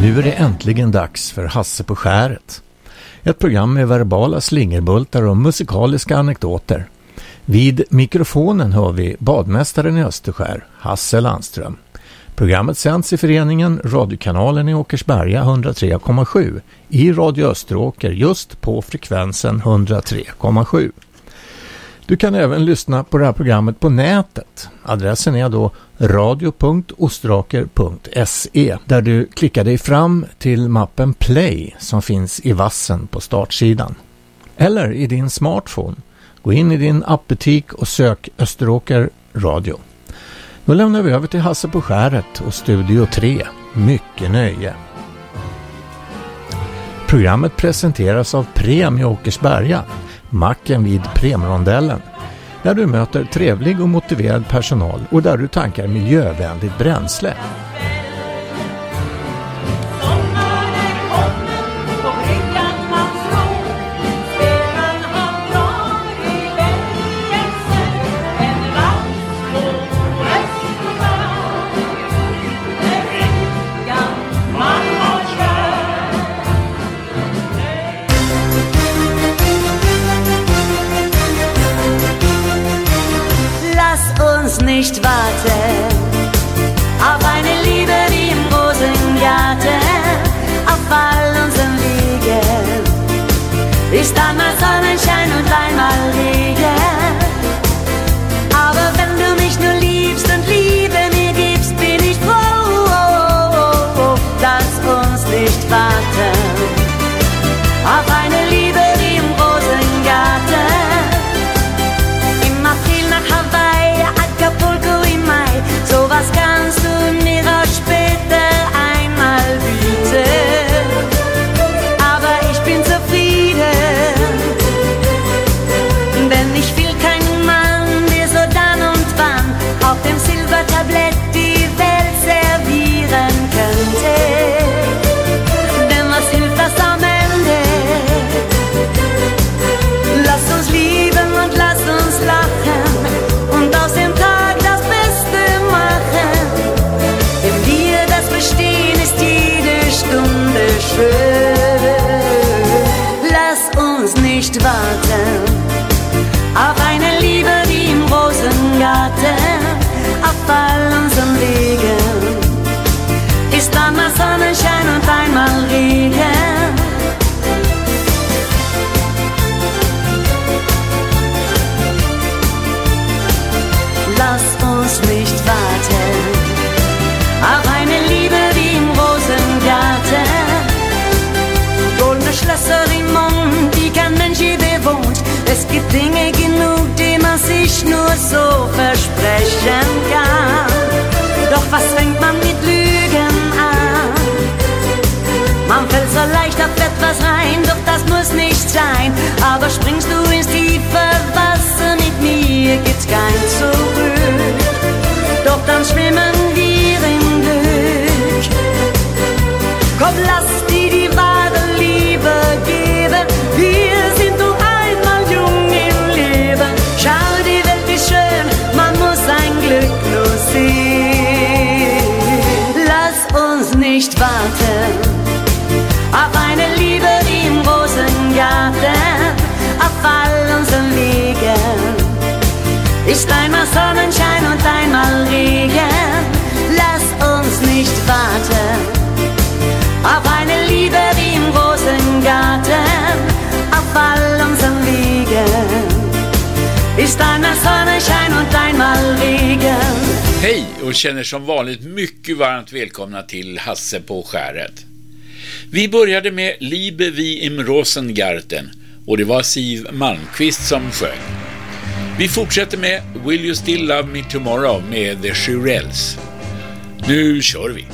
Nu är det äntligen dags för Hasse på skäret. Ett program med verbala slingerbultar och musikaliska anekdoter. Vid mikrofonen hör vi badmästaren i Österskär, Hasse Landström. Programmet sänds i föreningen Radiokanalen i Åkersberga 103,7 i Radio Österåker just på frekvensen 103,7. Du kan även lyssna på det här programmet på nätet. Adressen är då radio.ostraker.se där du klickar dig fram till mappen Play som finns i vassen på startsidan. Eller i din smartphone. Gå in i din appbutik och sök Österåker Radio. Då lämnar vi över till Hasse på skäret och Studio 3. Mycket nöje! Programmet presenteras av Premie i Åkersberga macken vid Premrondellen där du möter trevlig och motiverad personal och där du tankar miljövänligt bränsle. Ist einmal Sonnenschein und einmal Regen. lass uns nicht warten auf eine Liebe wie im Rosengarten. Goldene Schlösser im Mond, die kein Mensch je bewohnt. Es gibt Dinge genug, die man sich nur so versprechen kann. Doch was fängt man mit Lügen Man fällt so leicht auf etwas rein, doch das muss nicht sein. Aber springst du ins tiefe Wasser mit mir, gibt's kein Zurück. Doch dann schwimmen wir im Glück. Komm, lass die Sonnenschein und einmal Regen, lass uns nicht warten auf eine Liebe wie im Rosengarten, auf all unseren Wegen. Ist einmal Sonnenschein und einmal Regen. Hej och känner som vanligt mycket varmt välkomna till Hasse på skäret. Vi började med Liebe wie im Rosengarten och det var Siv Malmqvist som sjöng. Vi fortsätter med Will you still love me tomorrow med The Shirelles. Nu kör vi!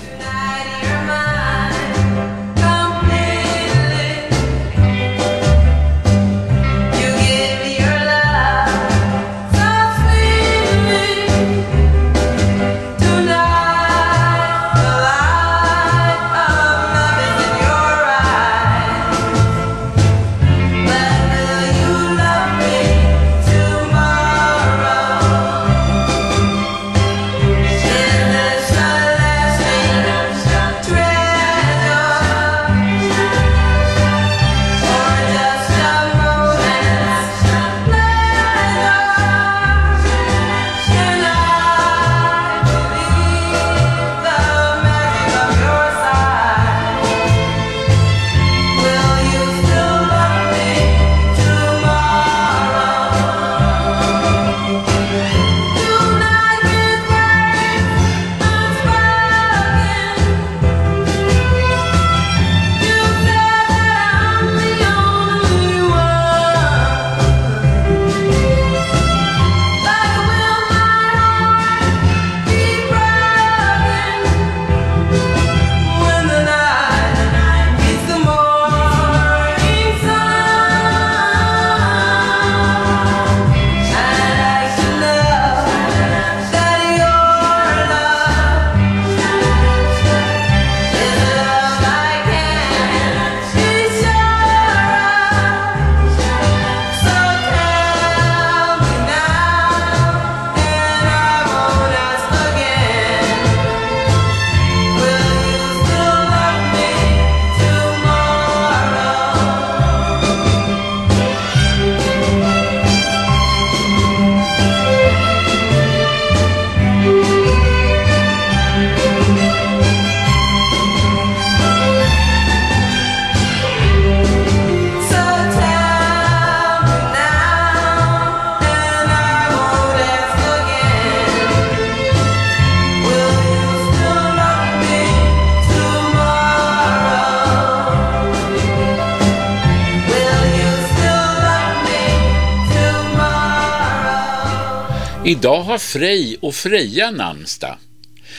Idag har Frej och Freja namnsdag.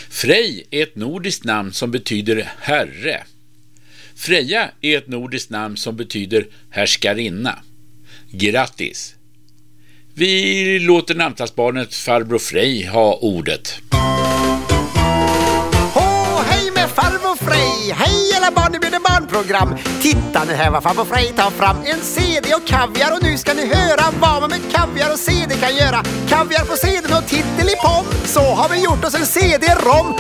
Frej är ett nordiskt namn som betyder herre. Freja är ett nordiskt namn som betyder härskarinna. Grattis! Vi låter namnsdagsbarnet farbror Frej ha ordet. Frej! Hej alla barn, nu blir det barnprogram. Titta nu här vad farbror Frej tar fram. En CD och kaviar och nu ska ni höra vad man med kaviar och CD kan göra. Kaviar på CDn och tittelipom. Så har vi gjort oss en CD-rom.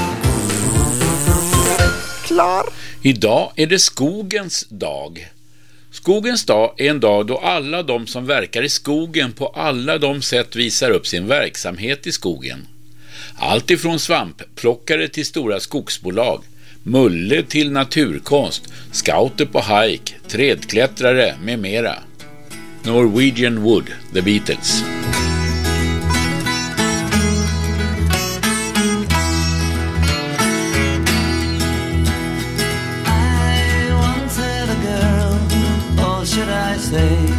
Klar. Idag är det skogens dag. Skogens dag är en dag då alla de som verkar i skogen på alla de sätt visar upp sin verksamhet i skogen. Allt ifrån svampplockare till stora skogsbolag Mulle till naturkonst, scouter på hike, trädklättrare med mera. Norwegian Wood, The Beatles. I a girl, or should I say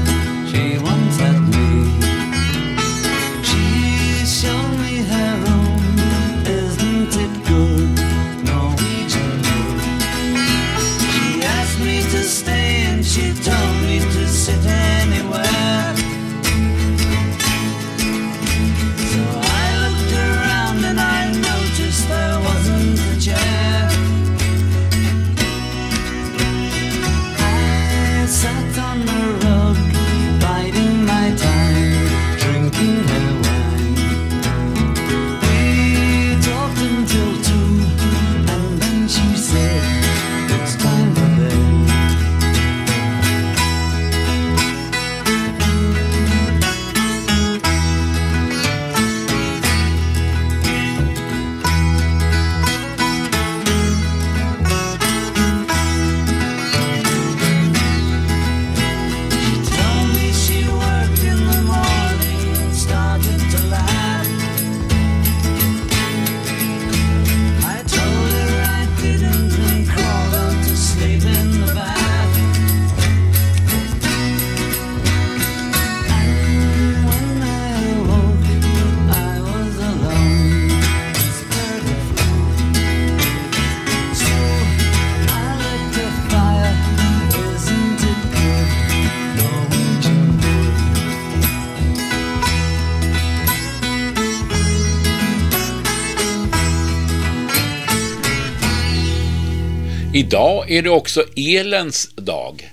Idag är det också elens dag.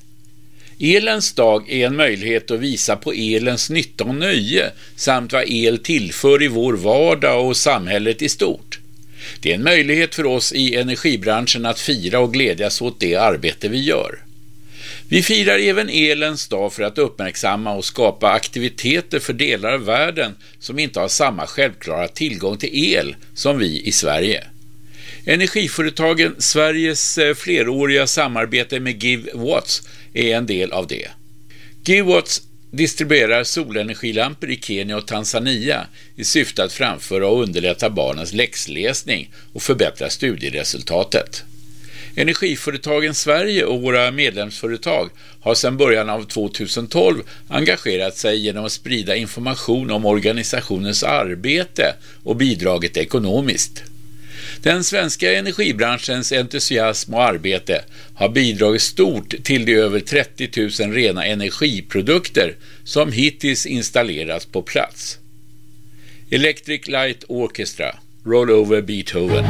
Elens dag är en möjlighet att visa på elens nytta och nöje samt vad el tillför i vår vardag och samhället i stort. Det är en möjlighet för oss i energibranschen att fira och glädjas åt det arbete vi gör. Vi firar även elens dag för att uppmärksamma och skapa aktiviteter för delar av världen som inte har samma självklara tillgång till el som vi i Sverige. Energiföretagen Sveriges eh, fleråriga samarbete med Give Watts är en del av det. Give Watts distribuerar solenergilampor i Kenya och Tanzania i syfte att framföra och underlätta barnens läxläsning och förbättra studieresultatet. Energiföretagen Sverige och våra medlemsföretag har sedan början av 2012 engagerat sig genom att sprida information om organisationens arbete och bidragit ekonomiskt. Den svenska energibranschens entusiasm och arbete har bidragit stort till de över 30 000 rena energiprodukter som hittills installerats på plats. Electric Light Orchestra, Roll Over Beethoven.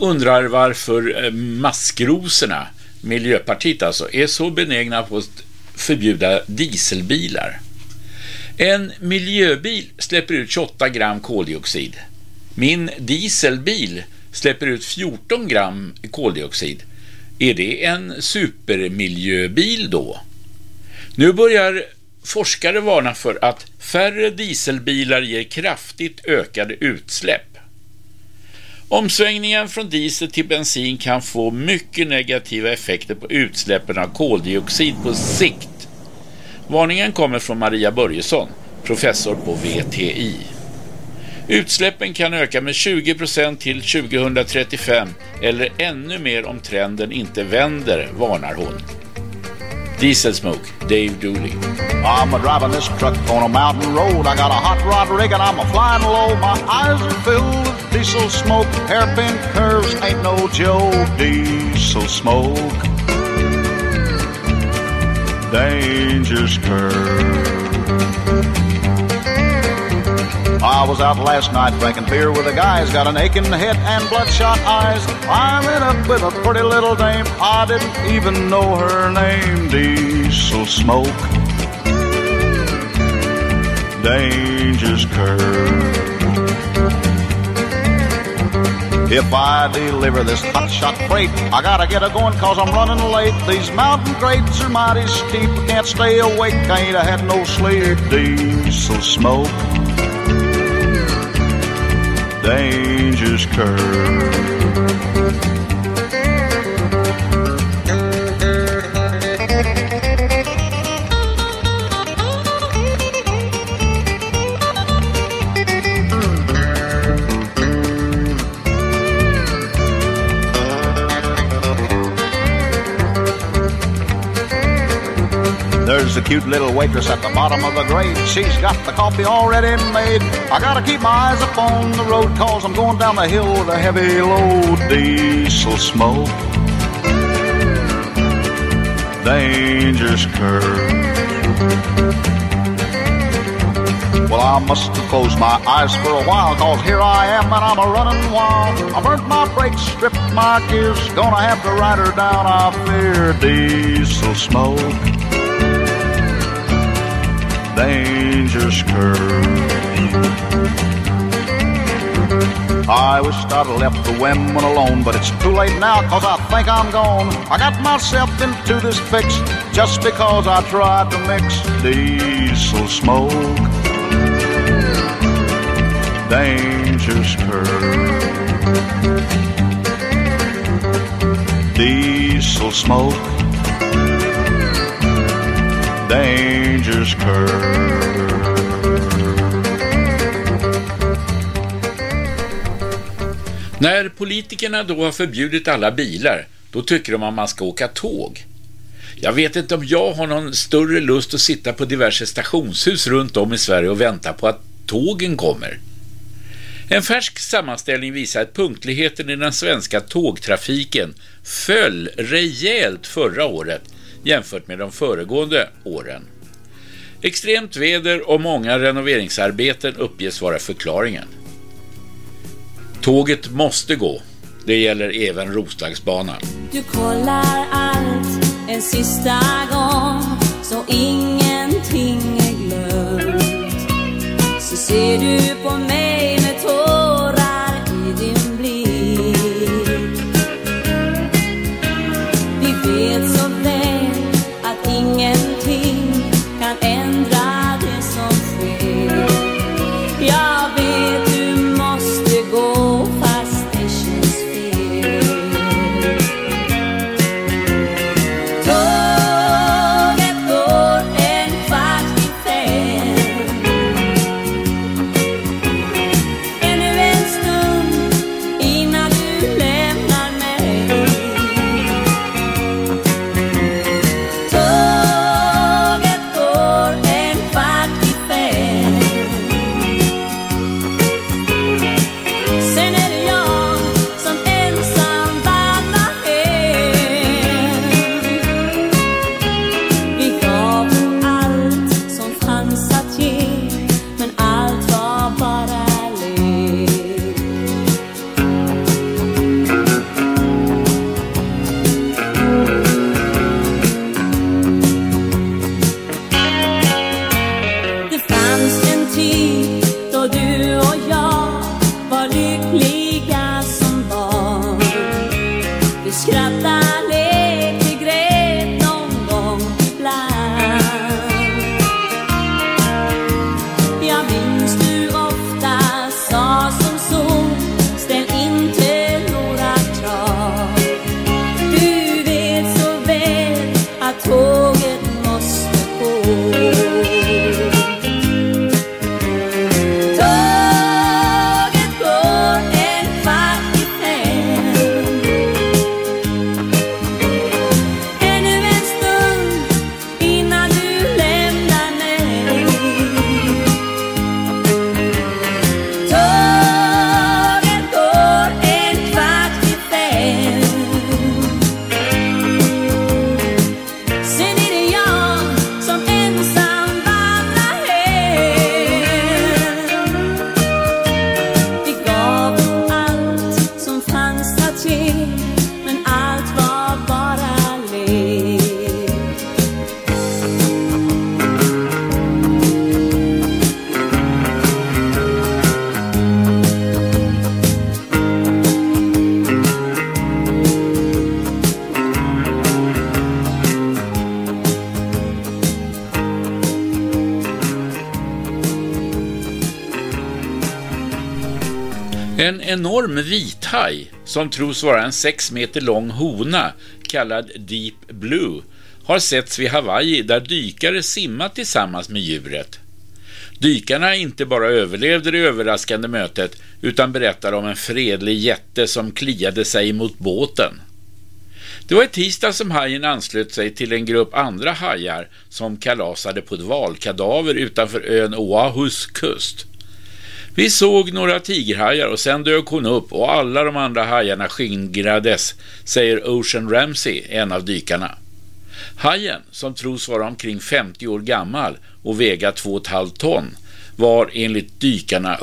Undrar varför eh, maskrosorna, Miljöpartiet alltså, är så benägna på att förbjuda dieselbilar. En miljöbil släpper ut 28 gram koldioxid. Min dieselbil släpper ut 14 gram koldioxid. Är det en supermiljöbil då? Nu börjar forskare varna för att färre dieselbilar ger kraftigt ökade utsläpp. Omsvängningen från diesel till bensin kan få mycket negativa effekter på utsläppen av koldioxid på sikt. Varningen kommer från Maria Börjesson, professor på VTI. Utsläppen kan öka med 20% till 2035 eller ännu mer om trenden inte vänder, varnar hon. Diesel Smoke, Dave Dooley. I'm a driving this truck on a mountain road. I got a hot rod rig and I'm a flying low. My eyes are filled with diesel smoke. Hairpin curves ain't no joke. Diesel smoke. Dangerous curve. Ah, I was out last night drinking beer with a guy who's got an aching head and bloodshot eyes. Climbing up with a pretty little dame. I didn't even know her name. Diesel smoke. Dangerous curve. If I deliver this hot shot freight, I gotta get a going cause I'm running late. These mountain grades are mighty steep. I can't stay awake, I ain't had no sleep. Diesel smoke. Dangerous curve. A cute little waitress at the bottom of the grade. She's got the coffee already made. I gotta keep my eyes up on the road cause I'm going down the hill with a heavy load. Diesel smoke. Dangerous curve. Well, I must have closed my eyes for a while, cause here I am and I'm a running wild. I burnt my brakes, stripped my gears, gonna have to ride her down, I fear. Diesel smoke dangerous curve. I wish I'd left the women alone, but it's too late now cause I think I'm gone. I got myself into this fix just because I tried to mix diesel smoke. Dangerous curve. Diesel smoke danger's curve. När politikerna då har förbjudit alla bilar, då tycker de att man ska åka tåg. Jag vet inte om jag har någon större lust att sitta på diverse stationshus runt om i Sverige och vänta på att tågen kommer. En färsk sammanställning visar att punktligheten i den svenska tågtrafiken föll rejält förra året jämfört med de föregående åren. Extremt väder och många renoveringsarbeten uppges vara förklaringen. Tåget måste gå. Det gäller även Roslagsbanan. Du kollar allt en sista gång så ingenting är glömt. Så ser du på mig med tårar enorm vithaj som tros vara en sex meter lång hona kallad Deep Blue har setts vid Hawaii där dykare simmat tillsammans med djuret. Dykarna inte bara överlevde det överraskande mötet utan berättar om en fredlig jätte som kliade sig mot båten. Det var i tisdag som hajen anslöt sig till en grupp andra hajar som kalasade på ett valkadaver utanför ön Oahus kust. Vi såg några tigerhajar och sen dök hon upp och alla de andra hajarna skingrades, säger Ocean Ramsey, en av dykarna. Hajen, som tros vara omkring 50 år gammal och väga 2,5 ton, var enligt dykarna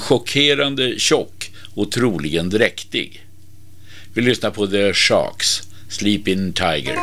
chockerande tjock och troligen dräktig. Vi lyssnar på The Sharks, Sleeping Tiger.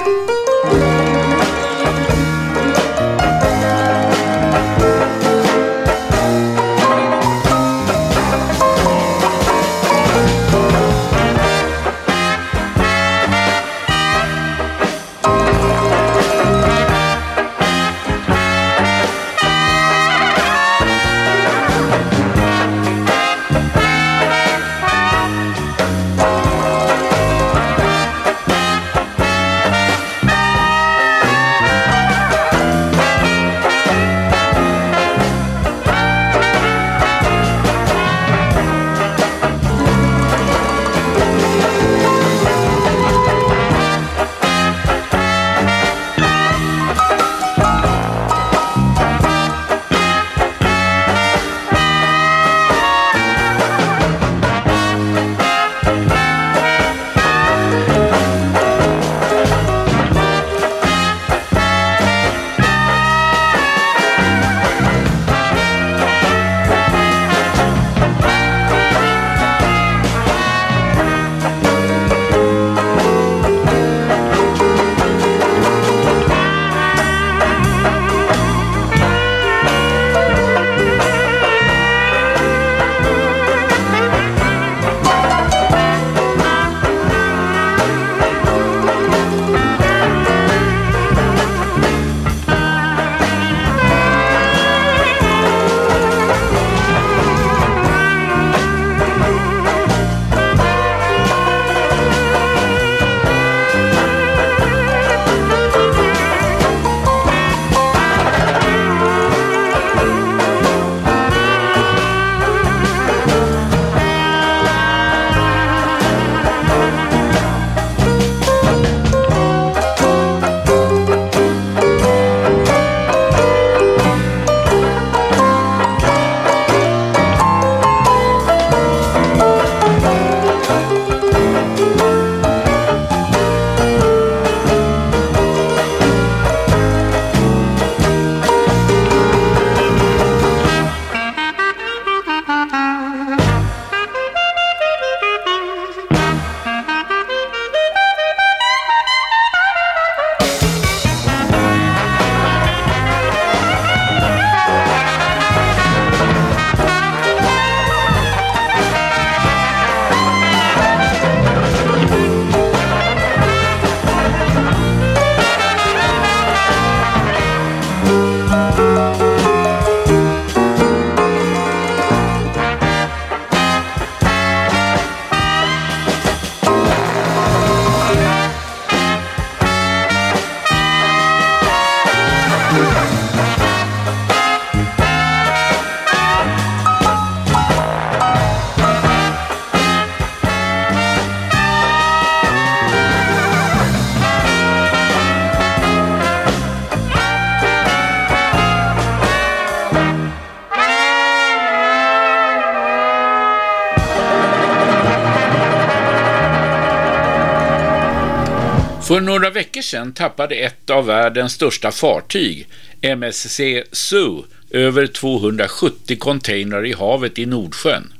För några veckor sedan tappade ett av världens största fartyg, MSC Zoo, över 270 containrar i havet i Nordsjön.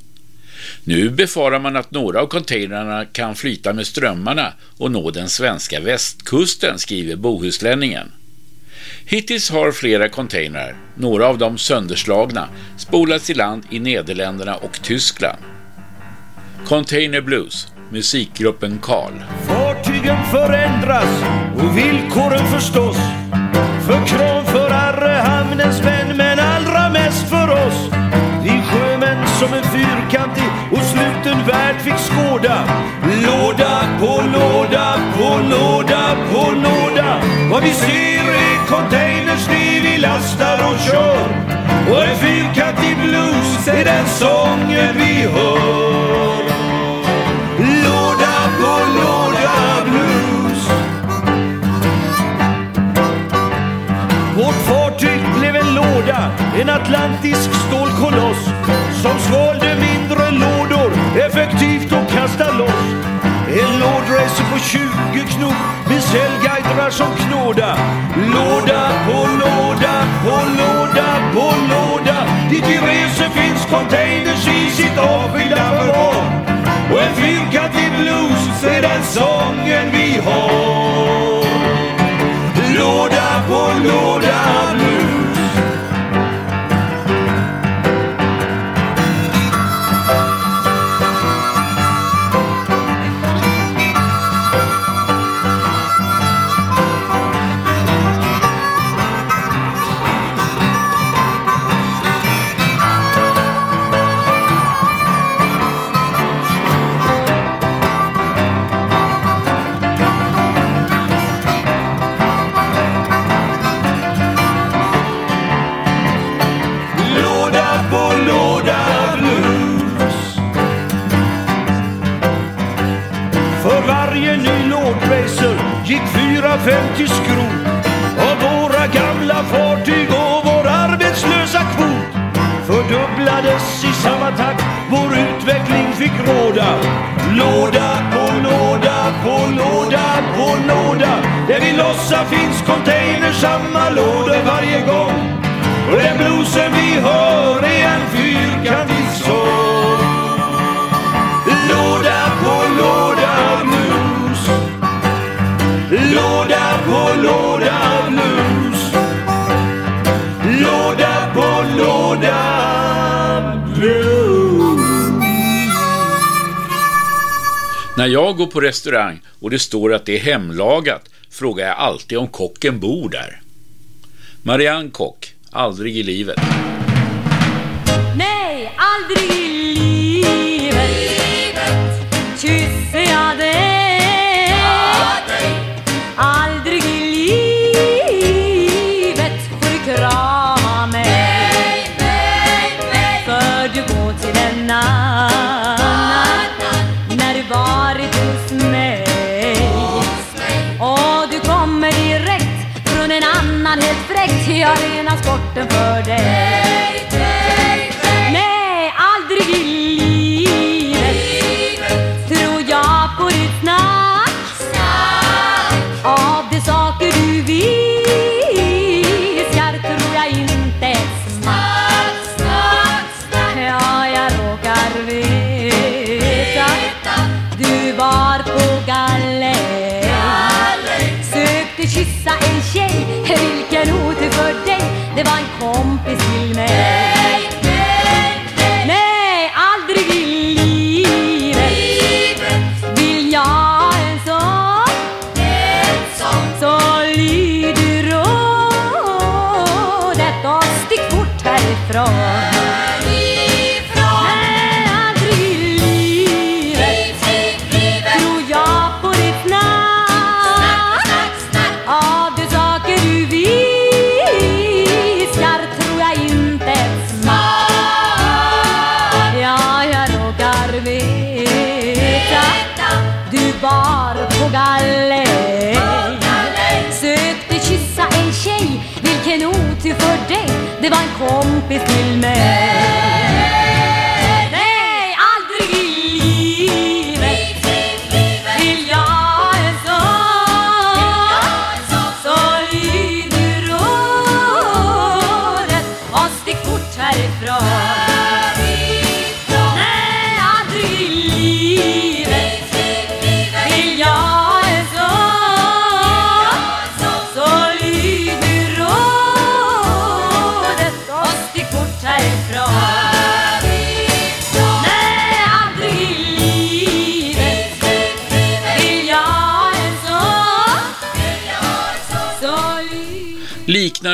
Nu befarar man att några av containrarna kan flyta med strömmarna och nå den svenska västkusten, skriver Bohuslänningen. Hittills har flera containrar, några av dem sönderslagna, spolats i land i Nederländerna och Tyskland. Container Blues, musikgruppen Karl. Fartygen förändras och villkoren förstås. För kranförare, hamnens män, men allra mest för oss. Vi sjömän som en fyrkantig och sluten värld fick skåda. Låda på låda på låda på låda. Vad vi ser är containers det vi lastar och kör. Och en fyrkantig blues är den sången vi hör. Låda på låda en atlantisk stålkoloss som svalde mindre lådor effektivt och kastade loss. En lådracer på 20 knop med cellguidrar som knåda. Låda på låda på låda på låda. Dit vi reser finns containers i sitt avskilda förvar. Och en fyrkantig blues är den sången vi har. Låda på låda blues. Gick fyra, fem till skrot. Av våra gamla fartyg och vår arbetslösa kvot fördubblades i samma takt vår utveckling fick råda. Låda på låda på låda på låda. Där vi lossar finns containers, samma lådor varje gång. Och den bluesen vi hör är en fyrkantig sång. På låda blues. Låda på låda blues. När jag går på restaurang och det står att det är hemlagat frågar jag alltid om kocken bor där. Marianne Kock, aldrig i livet. Nej, aldrig för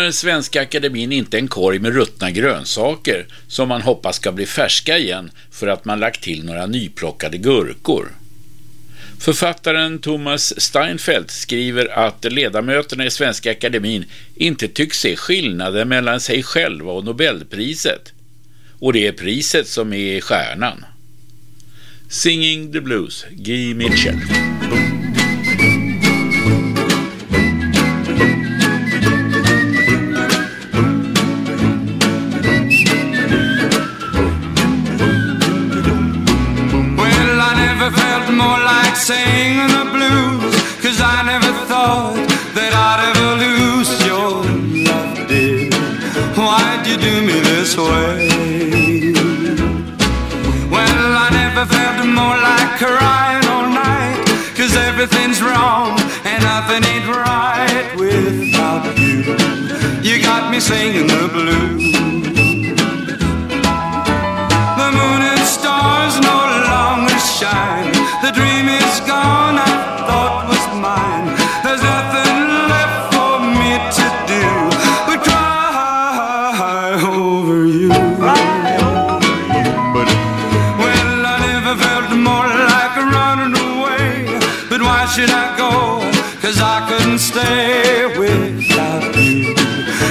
den Svenska Akademin inte en korg med ruttna grönsaker som man hoppas ska bli färska igen för att man lagt till några nyplockade gurkor? Författaren Thomas Steinfeld skriver att ledamöterna i Svenska Akademin inte tycks se skillnaden mellan sig själva och Nobelpriset. Och det är priset som är stjärnan. Singing the Blues, Guy Mitchell. Singing the blues, cause I never thought that I'd ever lose your love, dear. Why'd you do me this way? Well, I never felt more like crying all night, cause everything's wrong and nothing ain't right without you. You got me singing the blues. The moon and stars no longer shine. The dream is gone, I thought was mine. There's nothing left for me to do but cry over you. But well, I never felt more like running away. But why should I go? Cause I couldn't stay without you.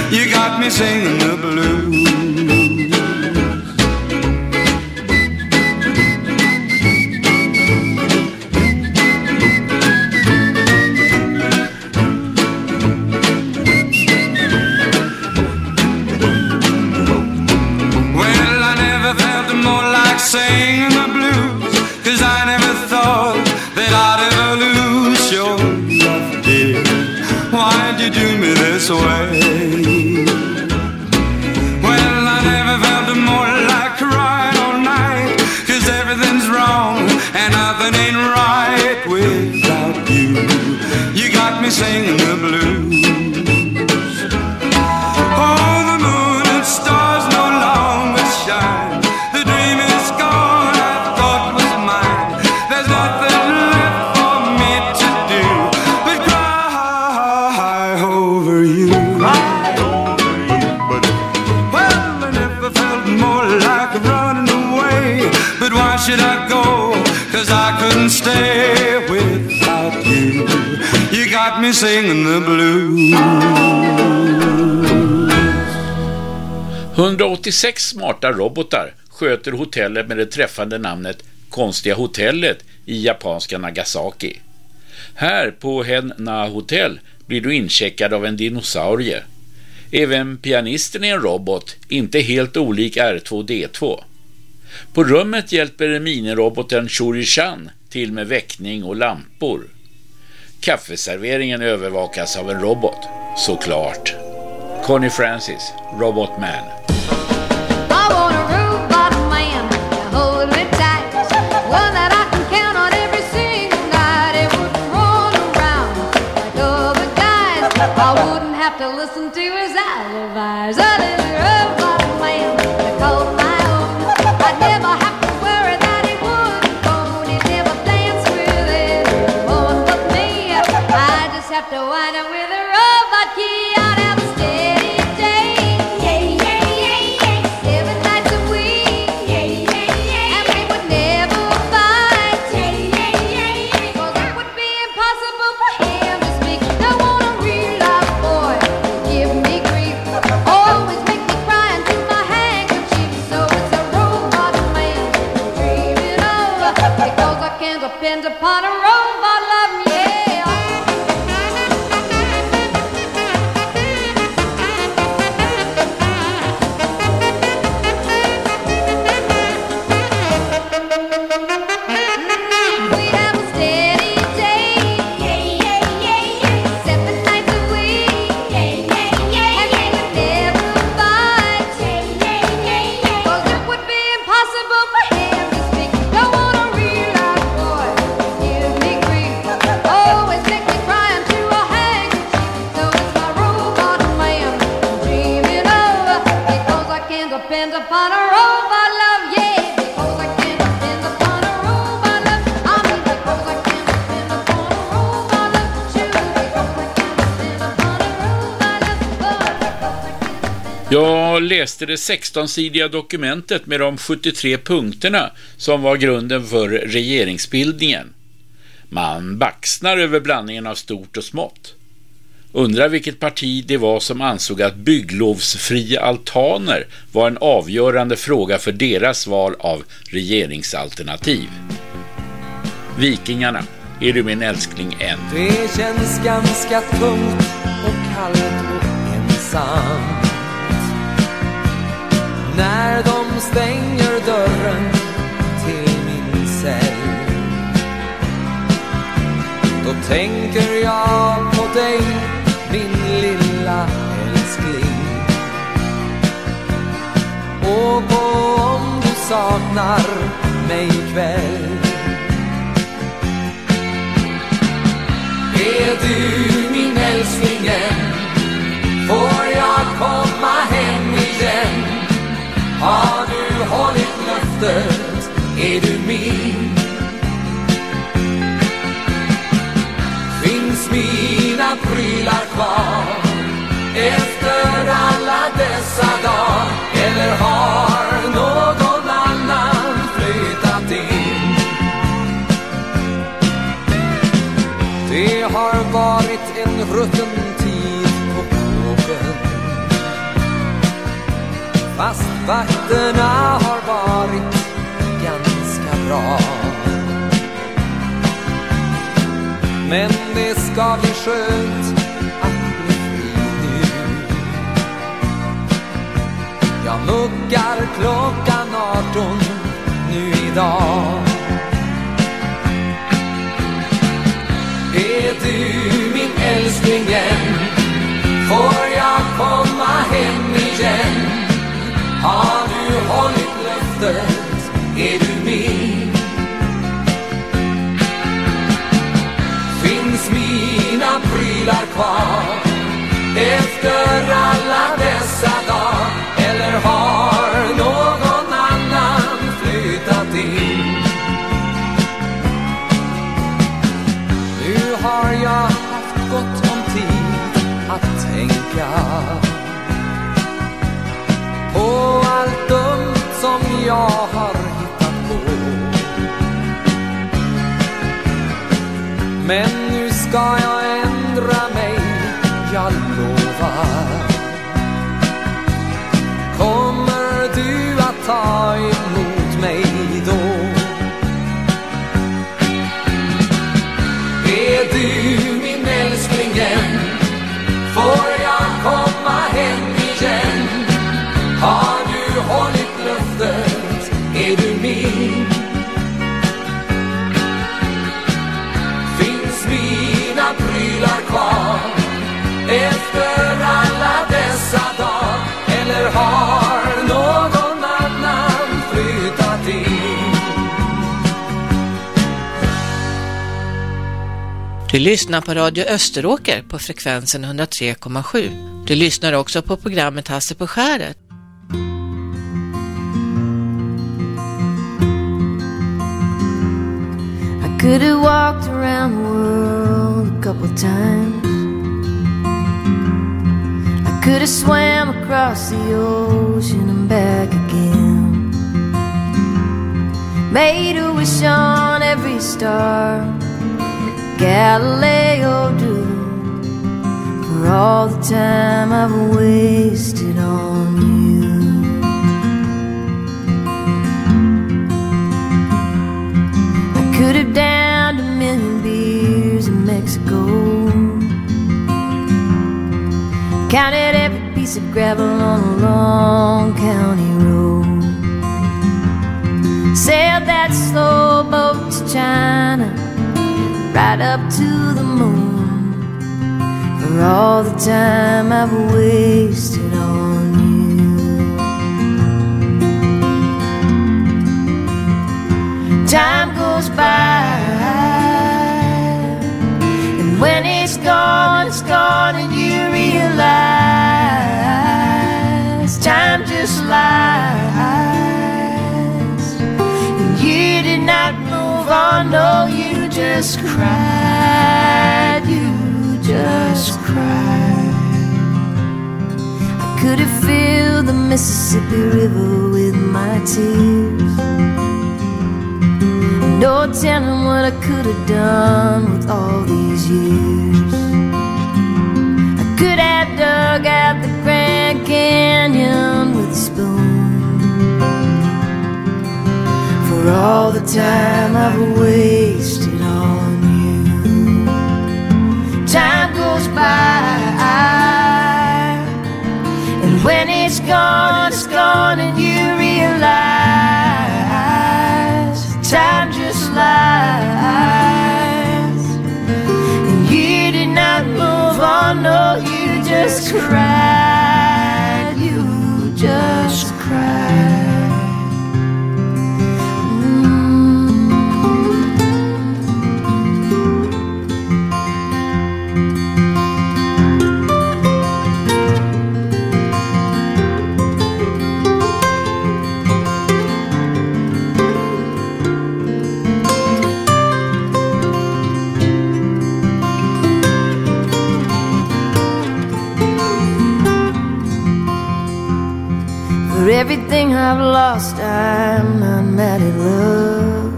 You got me singing 186 smarta robotar sköter hotellet med det träffande namnet Konstiga hotellet i japanska Nagasaki. Här på Henna Hotel blir du incheckad av en dinosaurie. Även pianisten är en robot, inte helt olik R2D2. På rummet hjälper miniroboten Shurishan till med väckning och lampor. Kaffeserveringen övervakas av en robot, såklart. Connie Francis, Robot Man. I Jag läste det 16-sidiga dokumentet med de 73 punkterna som var grunden för regeringsbildningen. Man baxnar över blandningen av stort och smått. Undrar vilket parti det var som ansåg att bygglovsfria altaner var en avgörande fråga för deras val av regeringsalternativ. Vikingarna, är du min älskling än? Det känns ganska tungt och kallt och ensamt när de stänger dörren till min cell Då tänker jag på dig, min lilla älskling Och på om du saknar mig ikväll Är du min älskling än? Får jag komma hem igen? Har du hållit löftet? Är du min? Finns mina prylar kvar? Efter alla dessa dagar? Eller har någon annan flyttat in? Det har varit en rutten Fast vakterna har varit ganska bra Men det ska bli skönt att bli fri nu Jag muckar klockan 18 nu idag Är du min älskling än? Får jag komma hem igen? Har du hållit löftet? Är du min? Finns mina prylar kvar? Efter alla dessa dagar? Eller har jag har hittat på. Men nu ska jag ändra mig, jag lovar. Kommer du att ta emot Du lyssnar på Radio Österåker på frekvensen 103,7. Du lyssnar också på programmet Hasse på skäret. I could have walked around the world a couple times. I could have swam across the ocean and back again. Made a wish on every star, Galileo do. For all the time I've wasted on you. I could have downed a million beers in Mexico. Counted every piece of gravel on a long county road. Sailed that slow boat to China, right up to the moon. For all the time I've wasted on you. Time goes by, and when it's gone, it's gone, and you realize time just lies. And you did not move on, no, you just cried, you just cried. I could have filled the Mississippi River with my tears. No telling what I could have done with all these years. I could have dug out the Grand Canyon with a spoon. For all the time I've wasted And when it's gone, it's gone, and you realize time just flies. And you did not move on, no, you just cried. Everything I've lost, I'm not mad at love.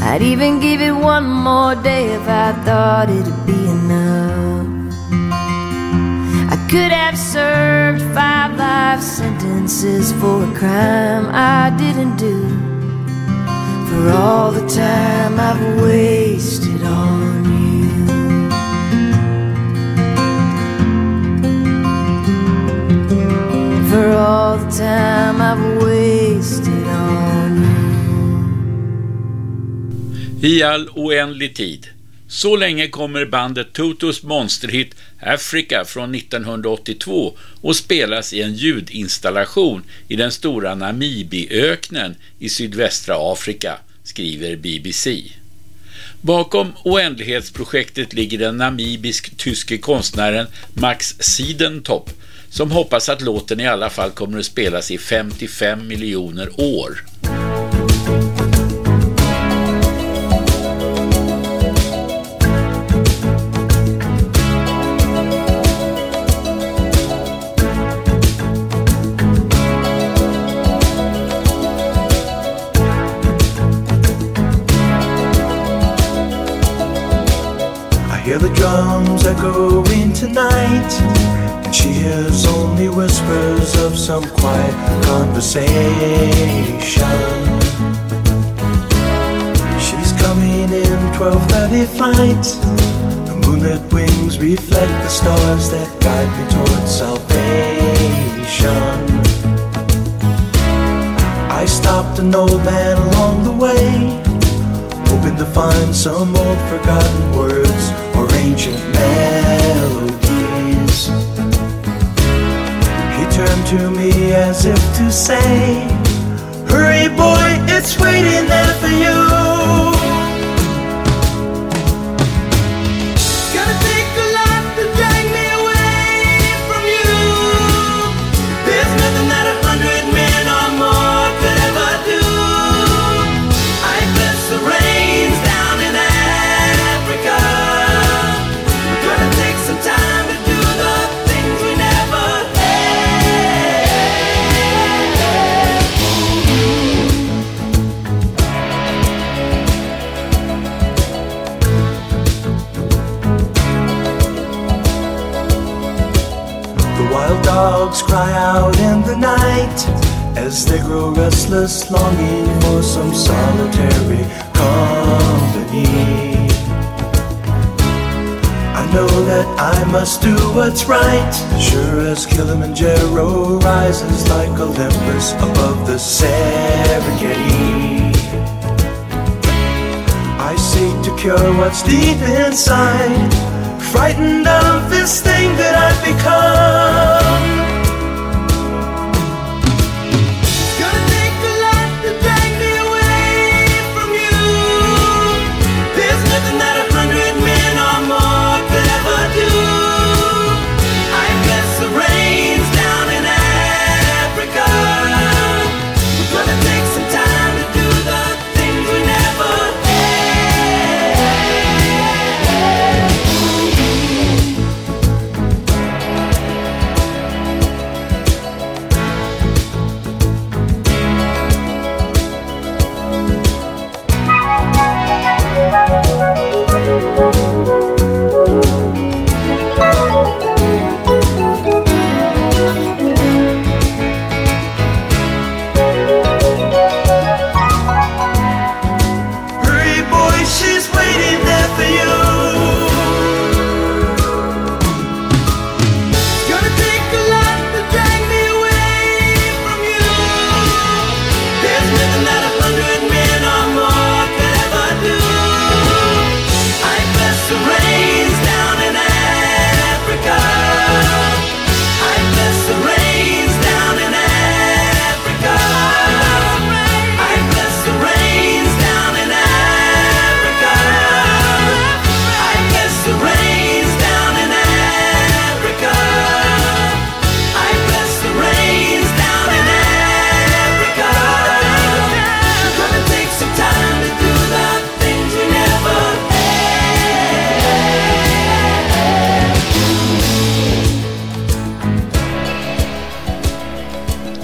I'd even give it one more day if I thought it'd be enough. I could have served five life sentences for a crime I didn't do. For all the time I've wasted For all the time I've wasted on you. I all oändlig tid. Så länge kommer bandet Tutus monsterhit Africa från 1982 och spelas i en ljudinstallation i den stora Namibiöknen i sydvästra Afrika, skriver BBC. Bakom oändlighetsprojektet ligger den namibisk-tyske konstnären Max Sidentopp som hoppas att låten i alla fall kommer att spelas i 55 miljoner år.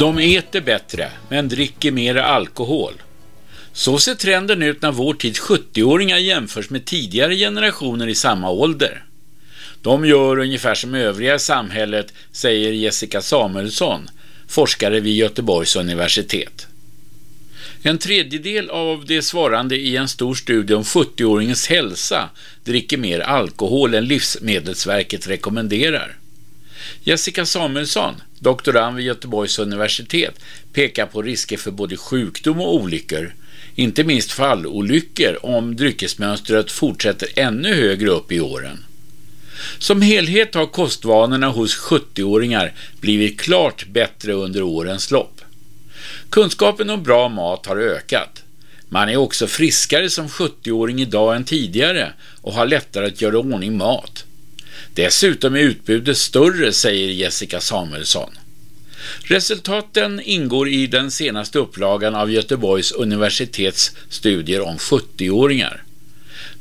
De äter bättre, men dricker mer alkohol. Så ser trenden ut när vår tids 70-åringar jämförs med tidigare generationer i samma ålder. De gör ungefär som övriga i samhället, säger Jessica Samuelsson, forskare vid Göteborgs universitet. En tredjedel av de svarande i en stor studie om 70-åringens hälsa dricker mer alkohol än Livsmedelsverket rekommenderar. Jessica Samuelsson, doktorand vid Göteborgs universitet, pekar på risker för både sjukdom och olyckor, inte minst fallolyckor om dryckesmönstret fortsätter ännu högre upp i åren. Som helhet har kostvanorna hos 70-åringar blivit klart bättre under årens lopp. Kunskapen om bra mat har ökat. Man är också friskare som 70-åring idag än tidigare och har lättare att göra ordning mat. Dessutom är utbudet större, säger Jessica Samuelsson. Resultaten ingår i den senaste upplagan av Göteborgs universitets studier om 70-åringar.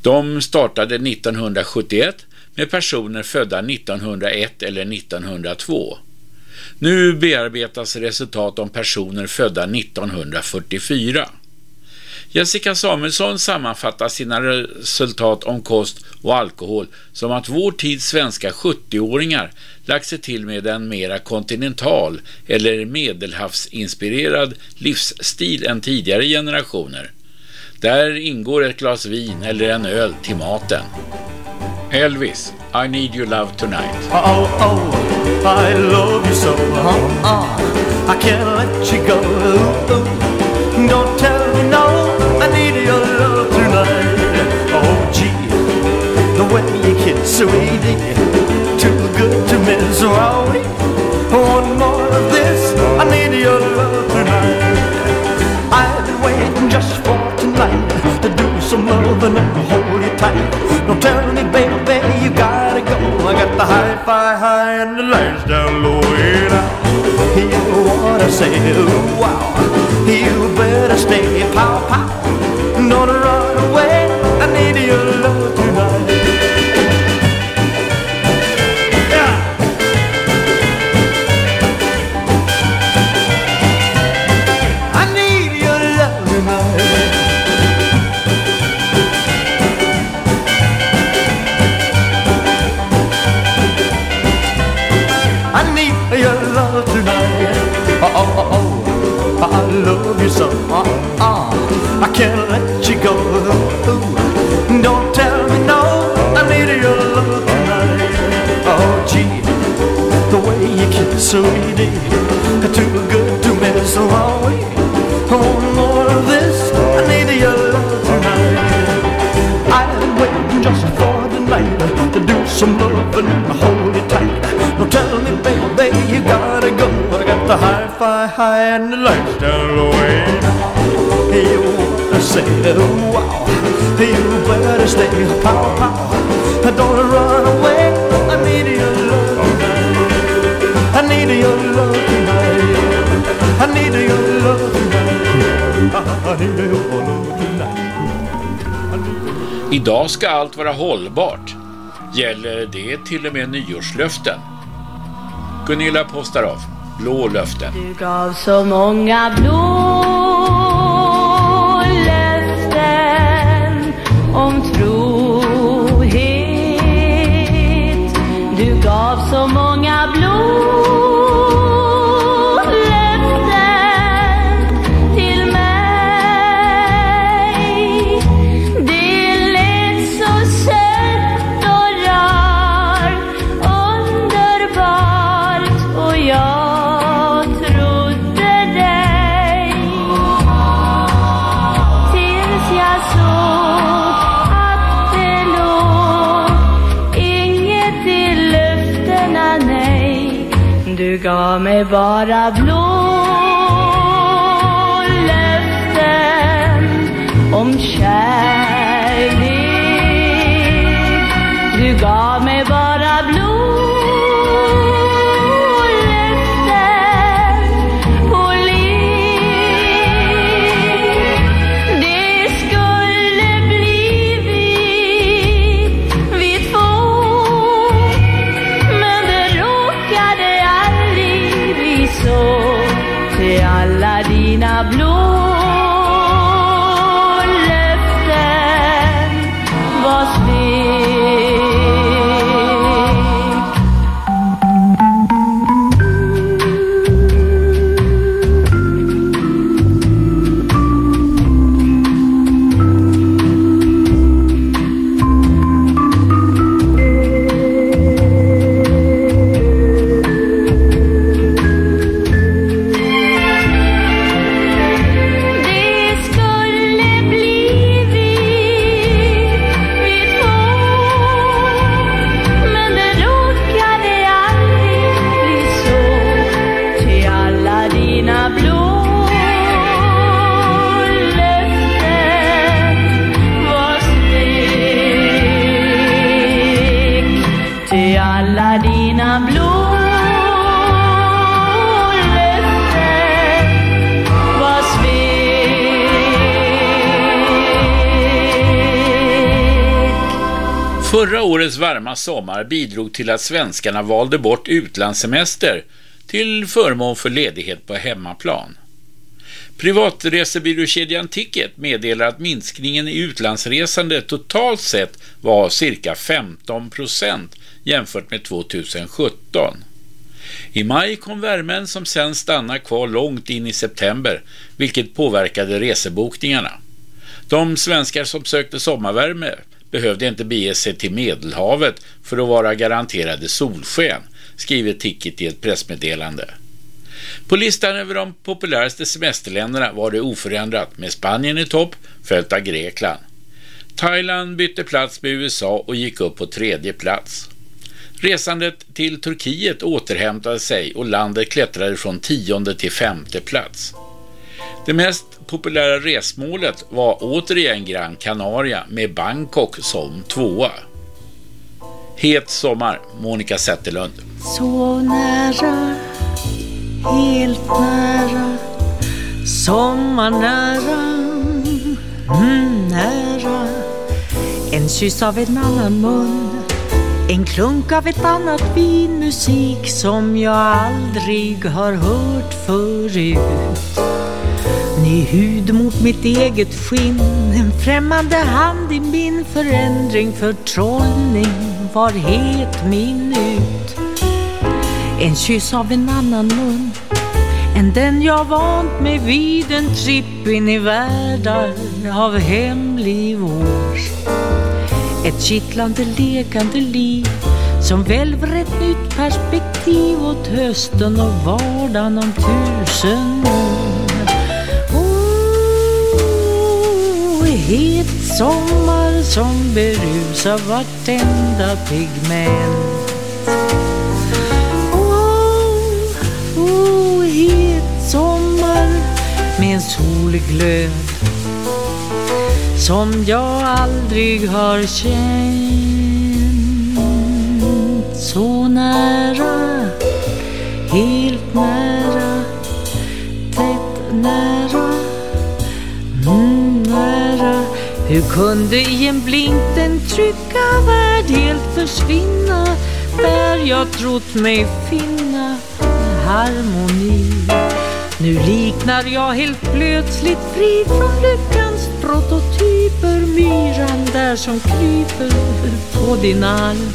De startade 1971 med personer födda 1901 eller 1902. Nu bearbetas resultat om personer födda 1944. Jessica Samuelsson sammanfattar sina resultat om kost och alkohol som att vår tids svenska 70-åringar lagt sig till med en mera kontinental eller medelhavsinspirerad livsstil än tidigare generationer. Där ingår ett glas vin eller en öl till maten. Elvis, I need your love tonight. Oh, oh, I love you so. Uh, uh, I can't let you go. Ooh. Don't tell. I need your love tonight. Oh, gee, the way you kiss, sweetie, too good to miss. Rowdy, one more of this. I need your love tonight. I've been waiting just for tonight to do some loving and hold you tight. Don't tell me, baby, you gotta go. I got the hi-fi high and the lights down low. And I, you wanna say, ooh, wow, you better stay, pow, pow. Don't run away. I need your love tonight. I need your love tonight. I need your love tonight. Oh, oh, oh. I love you so. Uh, uh. I can't let you go. Ooh. Don't tell me no. I need your love tonight. Oh, gee, the way you kiss, sweetie, too good to miss. Oh, oh, more of this. I need your love tonight. Been waiting just for the night to do some loving hold you tight. Don't tell me, baby, the hi-fi high and the lights down low. And you wanna say, oh, wow, you better stay, pow, pow. Don't run away. I need your love tonight. I need your love tonight. I need your love tonight. I need your love tonight. Idag ska allt vara hållbart. Gäller det till och med nyårslöften? Gunilla postar av. Blå löften. Du gav så många blå löften om trohet. Du gav så många blå gav mig bara Förra årets varma sommar bidrog till att svenskarna valde bort utlandssemester till förmån för ledighet på hemmaplan. Privatresebyråkedjan Ticket meddelar att minskningen i utlandsresande totalt sett var cirka 15 procent jämfört med 2017. I maj kom värmen som sen stannade kvar långt in i september, vilket påverkade resebokningarna. De svenskar som sökte sommarvärme behövde inte bege sig till Medelhavet för att vara garanterade solsken, skriver Ticket i ett pressmeddelande. På listan över de populäraste semesterländerna var det oförändrat med Spanien i topp, följt av Grekland. Thailand bytte plats med USA och gick upp på tredje plats. Resandet till Turkiet återhämtade sig och landet klättrade från tionde till femte plats. Det mest populära resmålet var återigen Gran Canaria med Bangkok som tvåa. Het sommar, Monica Zetterlund. Så nära, helt nära, sommarnära, mm, nära. En kyss av en annan mun, en klunk av ett annat vin, musik som jag aldrig har hört förut. Ny hud mot mitt eget skinn, en främmande hand i min förändring, förtrollning var het minut. En kyss av en annan mun än den jag vant mig vid en tripp in i världar av hemlig vår. Ett kittlande lekande liv som välver ett nytt perspektiv åt hösten och vardagen om tusen år. Het sommar som berusar vartenda pigment. Oh, oh, het sommar med en solglöd som jag aldrig har känt. Så nära, helt nära, tätt nära, Hur kunde i en blink den trygga värld helt försvinna där jag trott mig finna harmoni? Nu liknar jag helt plötsligt fri från lyckans prototyper Myran där som kryper på din arm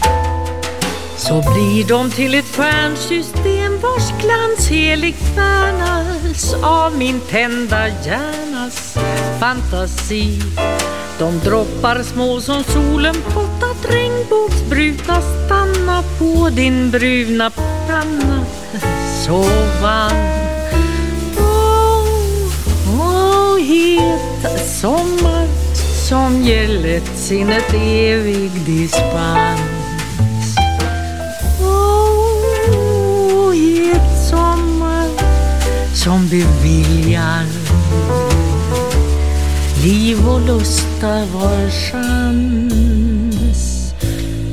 Så blir de till ett stjärnsystem vars glans heligt värnas av min tända hjärnas fantasi de droppar små som solen pottat regnbågsbrutna stanna på din bruna panna så varm åh, het sommar som ger lättsinnet evig dispens. Åh, het sommar som beviljar liv och lustar var chans.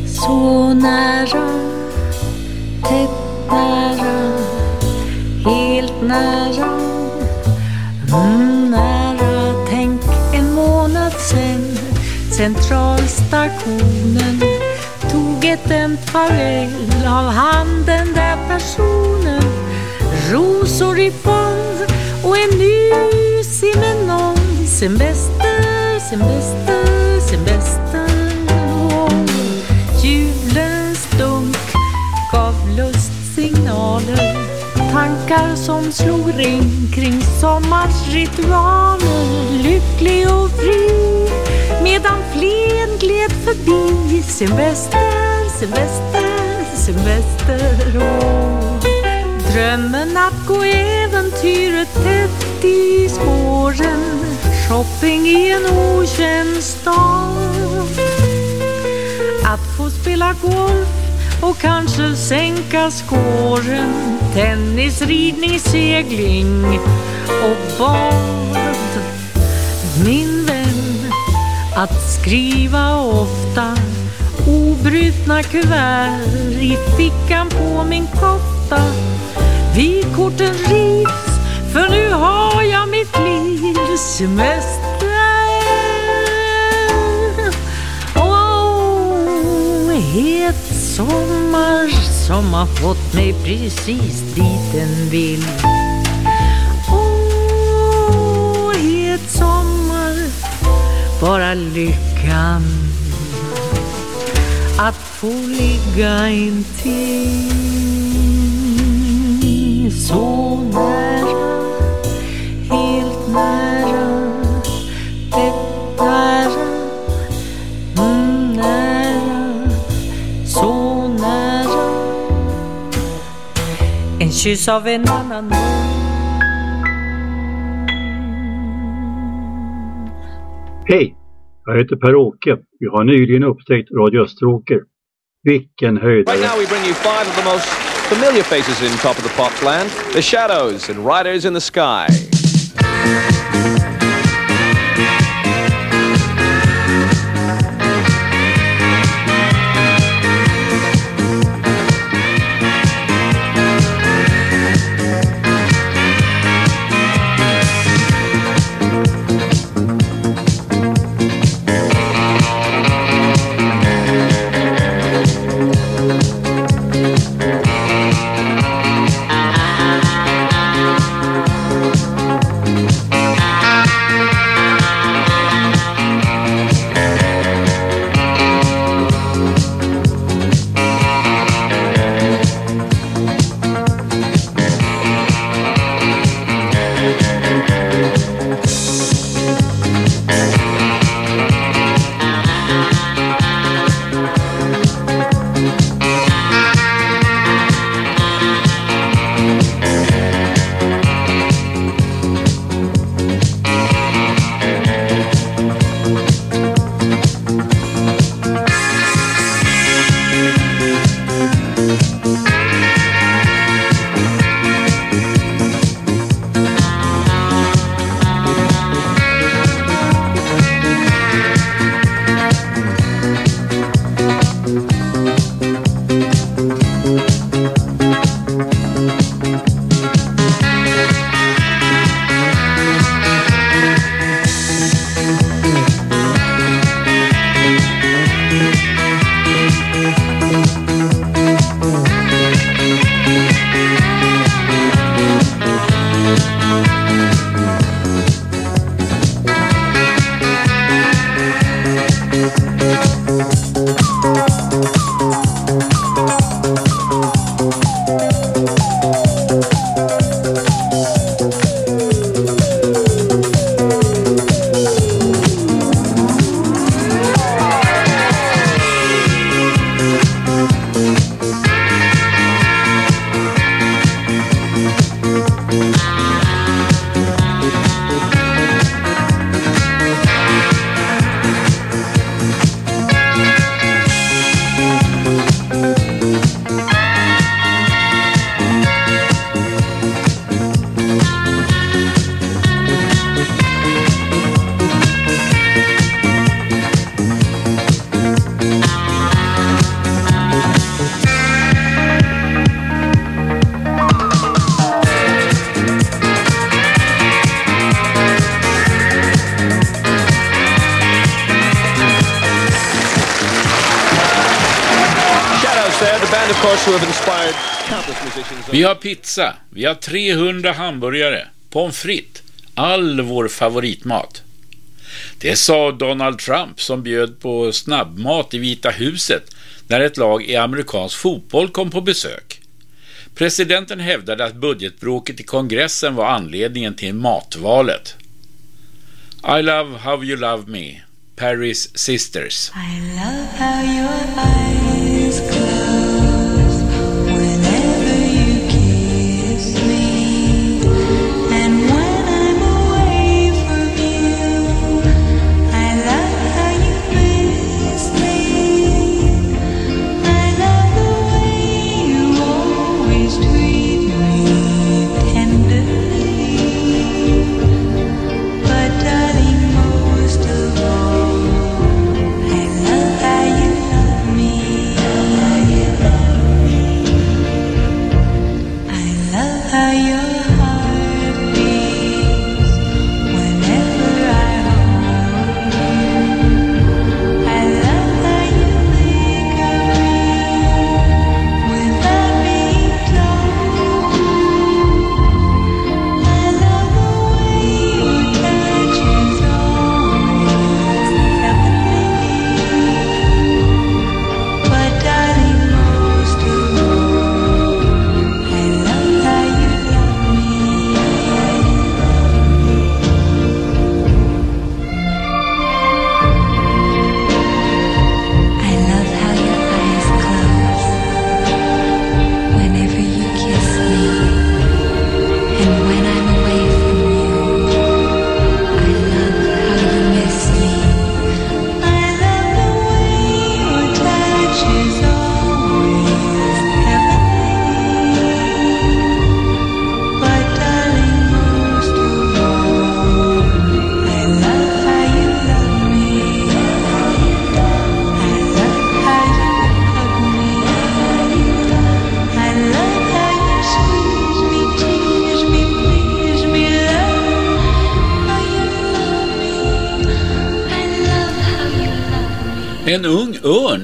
Så nära, tätt nära, helt nära. Mm, nära, tänk en månad sen Centralstationen tog ett ömt farväl av handen där personen. Rosor i fond och en ny cement Semester, semester, semester. Julens dunk gav lustsignaler Tankar som slog ring kring sommarsritualer Lycklig och fri medan flen gled förbi Semester, semester, semester oh. Drömmen att gå äventyret tätt i spåren Shopping i en okänd stad. Att få spela golf och kanske sänka skåren Tennis, ridning, segling och bad. Min vän, att skriva ofta obrutna kuvert i fickan på min kofta. Vykorten rivs, för nu har jag mitt livs semester. Åh, het sommar som har fått mig precis dit den vill. Åh, het sommar, bara lyckan att få ligga intill så nära, En kyss av en annan mun. Hej! Jag heter Per-Åke. Vi har nyligen upptäckt Radio Österåker. Vilken höjdare! Right now we bring you five of the most familiar faces in Top of the Pops land. The Shadows and Riders in the Sky. Vi har pizza, vi har 300 hamburgare, pommes frites, all vår favoritmat. Det sa Donald Trump som bjöd på snabbmat i Vita huset när ett lag i amerikansk fotboll kom på besök. Presidenten hävdade att budgetbråket i kongressen var anledningen till matvalet. I love how you love me, Paris Sisters. I love how your eyes close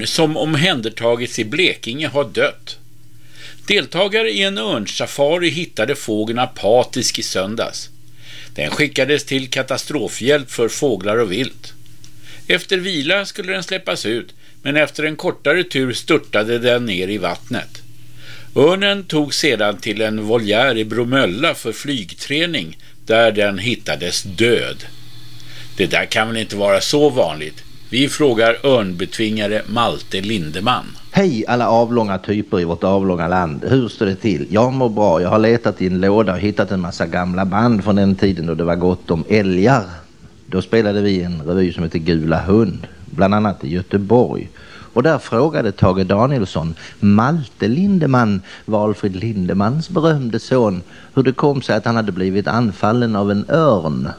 som omhändertagits i Blekinge har dött. Deltagare i en örnsafari hittade fågeln apatisk i söndags. Den skickades till katastrofhjälp för fåglar och vilt. Efter vila skulle den släppas ut, men efter en kortare tur störtade den ner i vattnet. Örnen tog sedan till en voljär i Bromölla för flygträning, där den hittades död. Det där kan väl inte vara så vanligt? Vi frågar örnbetvingare Malte Lindeman. Hej alla avlånga typer i vårt avlånga land. Hur står det till? Jag mår bra. Jag har letat i en låda och hittat en massa gamla band från den tiden då det var gott om älgar. Då spelade vi en revy som heter Gula hund, bland annat i Göteborg. Och där frågade Tage Danielsson, Malte Lindeman, Valfrid Lindemans berömde son, hur det kom sig att han hade blivit anfallen av en örn.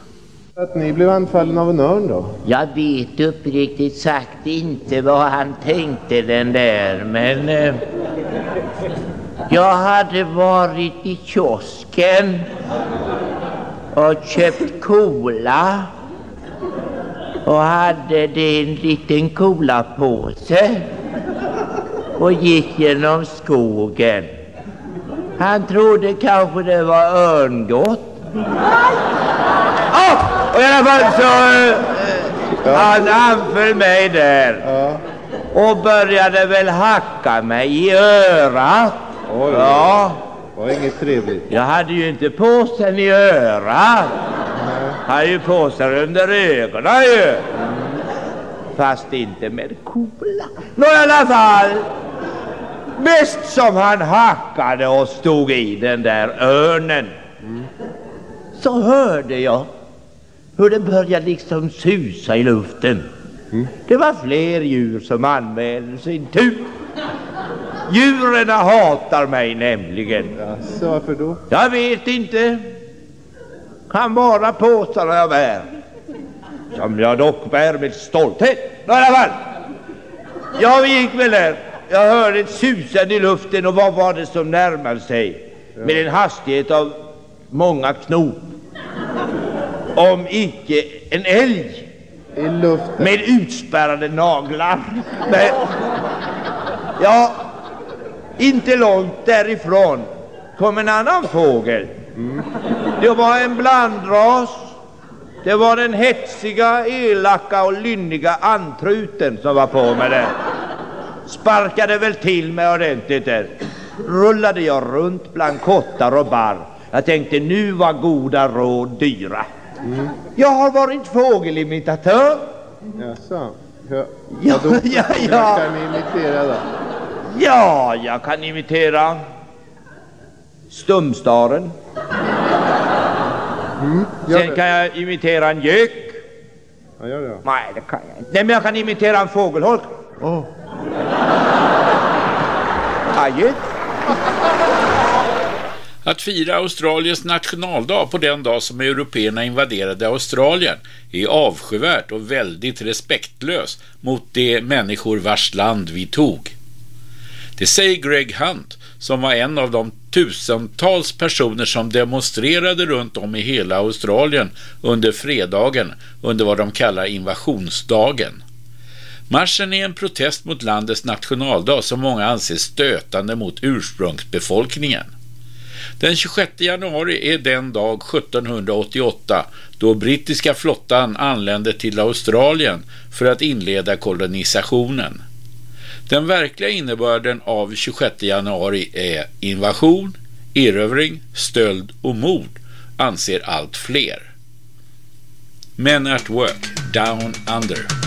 Att ni blev anfallen av en örn då? Jag vet uppriktigt sagt inte vad han tänkte den där, men eh, jag hade varit i kiosken och köpt cola och hade det i en liten colapåse och gick genom skogen. Han trodde kanske det var örngott. Och i alla fall så... eh, Han anföll mig där. Och började väl hacka mig i örat. Oj. Ja. Det var inget trevligt. Jag hade ju inte påsen i örat. Jag hade ju påsen under ögonen ju. Fast inte med cola. Nå i alla fall. Mest som han hackade och stod i den där örnen. Så hörde jag hur det började liksom susa i luften. Det var fler djur som anmälde sin tur. Djuren hatar mig nämligen. Så varför då? Jag vet inte. Kan vara påsarna jag bär. Som jag dock bär med stolthet. I alla fall. Jag gick väl där. Jag hörde ett susande i luften och vad var det som närmade sig? Med en hastighet av många knop. Om icke en älg. I luften? Med utspärrade naglar. Men, ja, inte långt därifrån kom en annan fågel. Det var en blandras. Det var den hetsiga, elaka och lynniga antruten som var på mig där. Sparkade väl till mig ordentligt där. Rullade jag runt bland kottar och barr. Jag tänkte nu var goda råd dyra. Jag har varit fågelimitatör. Jaså? Ja, Ja, då, ja, ja. kan ni imitera då? Ja, jag kan imitera stumstaren. gör Sen det. kan jag imitera en gök. Ja, gör det då. Nej, det kan jag inte. Nej, men jag kan imitera en fågelholk. Oh. Adjö. Att fira Australiens nationaldag på den dag som européerna invaderade Australien är avskyvärt och väldigt respektlöst mot de människor vars land vi tog. Det säger Greg Hunt, som var en av de tusentals personer som demonstrerade runt om i hela Australien under fredagen under vad de kallar invasionsdagen. Marschen är en protest mot landets nationaldag som många anser stötande mot ursprungsbefolkningen. Den 26 januari är den dag 1788 då brittiska flottan anlände till Australien för att inleda kolonisationen. Den verkliga innebörden av 26 januari är invasion, erövring, stöld och mord, anser allt fler. Men at Work, Down Under.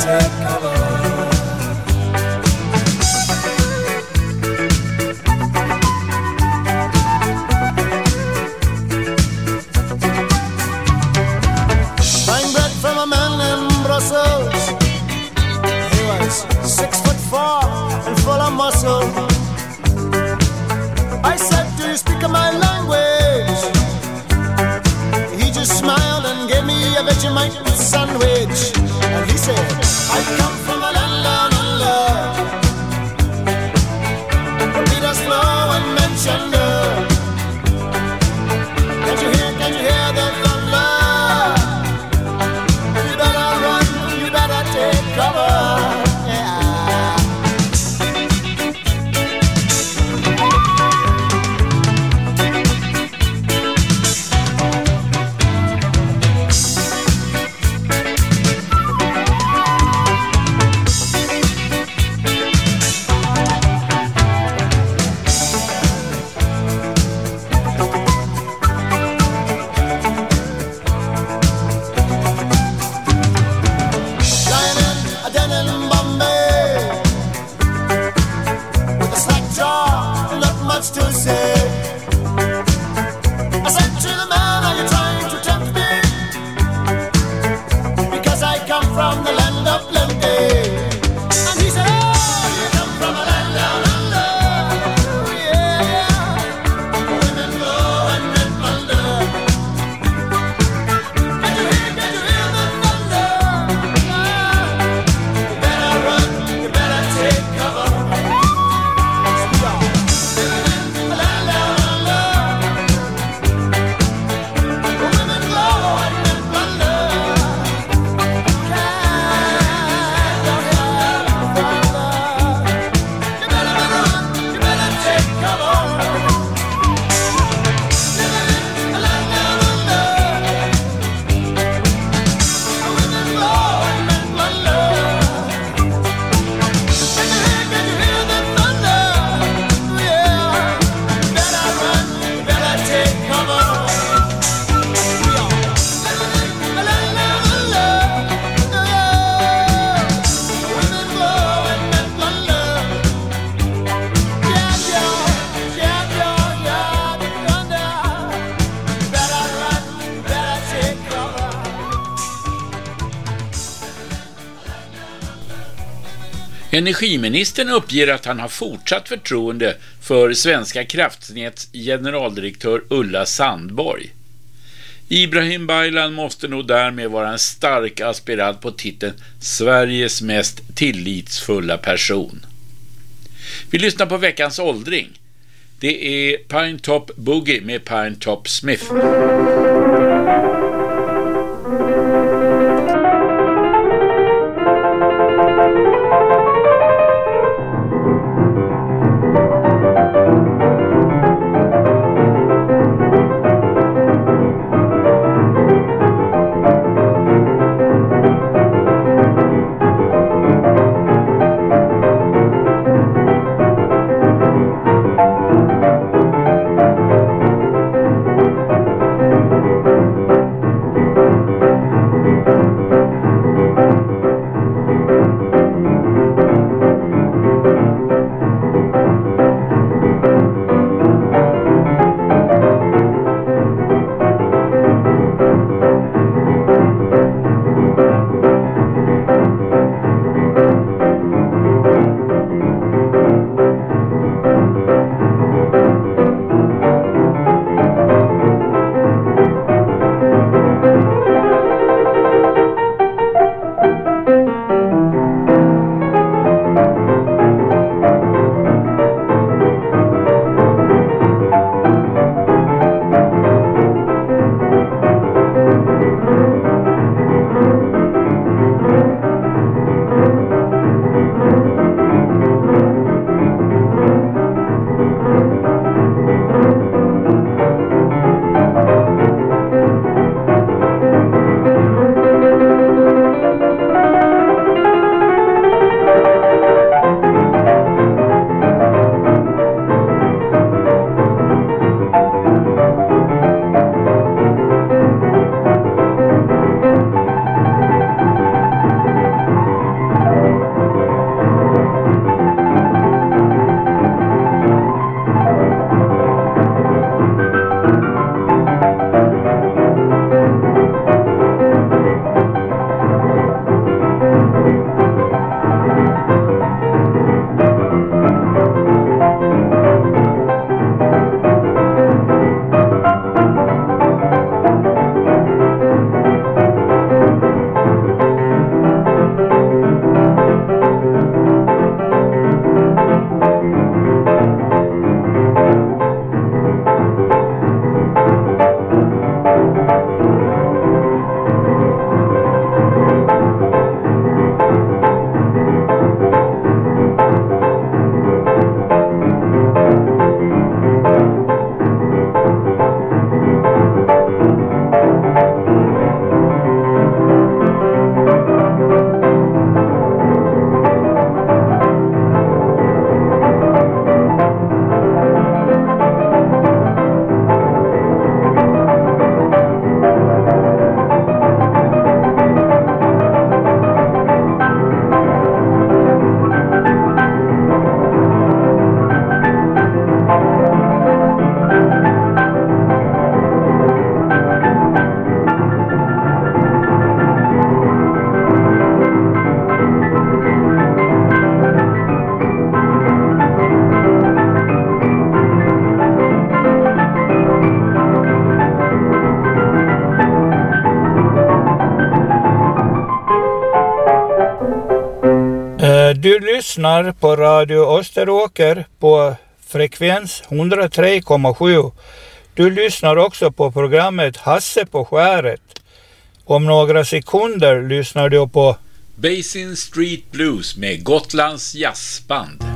take cover. Energiministern uppger att han har fortsatt förtroende för Svenska kraftnäts generaldirektör Ulla Sandborg. Ibrahim Baylan måste nog därmed vara en stark aspirant på titeln Sveriges mest tillitsfulla person. Vi lyssnar på veckans åldring. Det är Pine Top Boogie med Pine Top Smith. Du lyssnar på Radio Österåker på frekvens 103,7. Du lyssnar också på programmet Hasse på skäret. Om några sekunder lyssnar du på Basin Street Blues med Gotlands jazzband.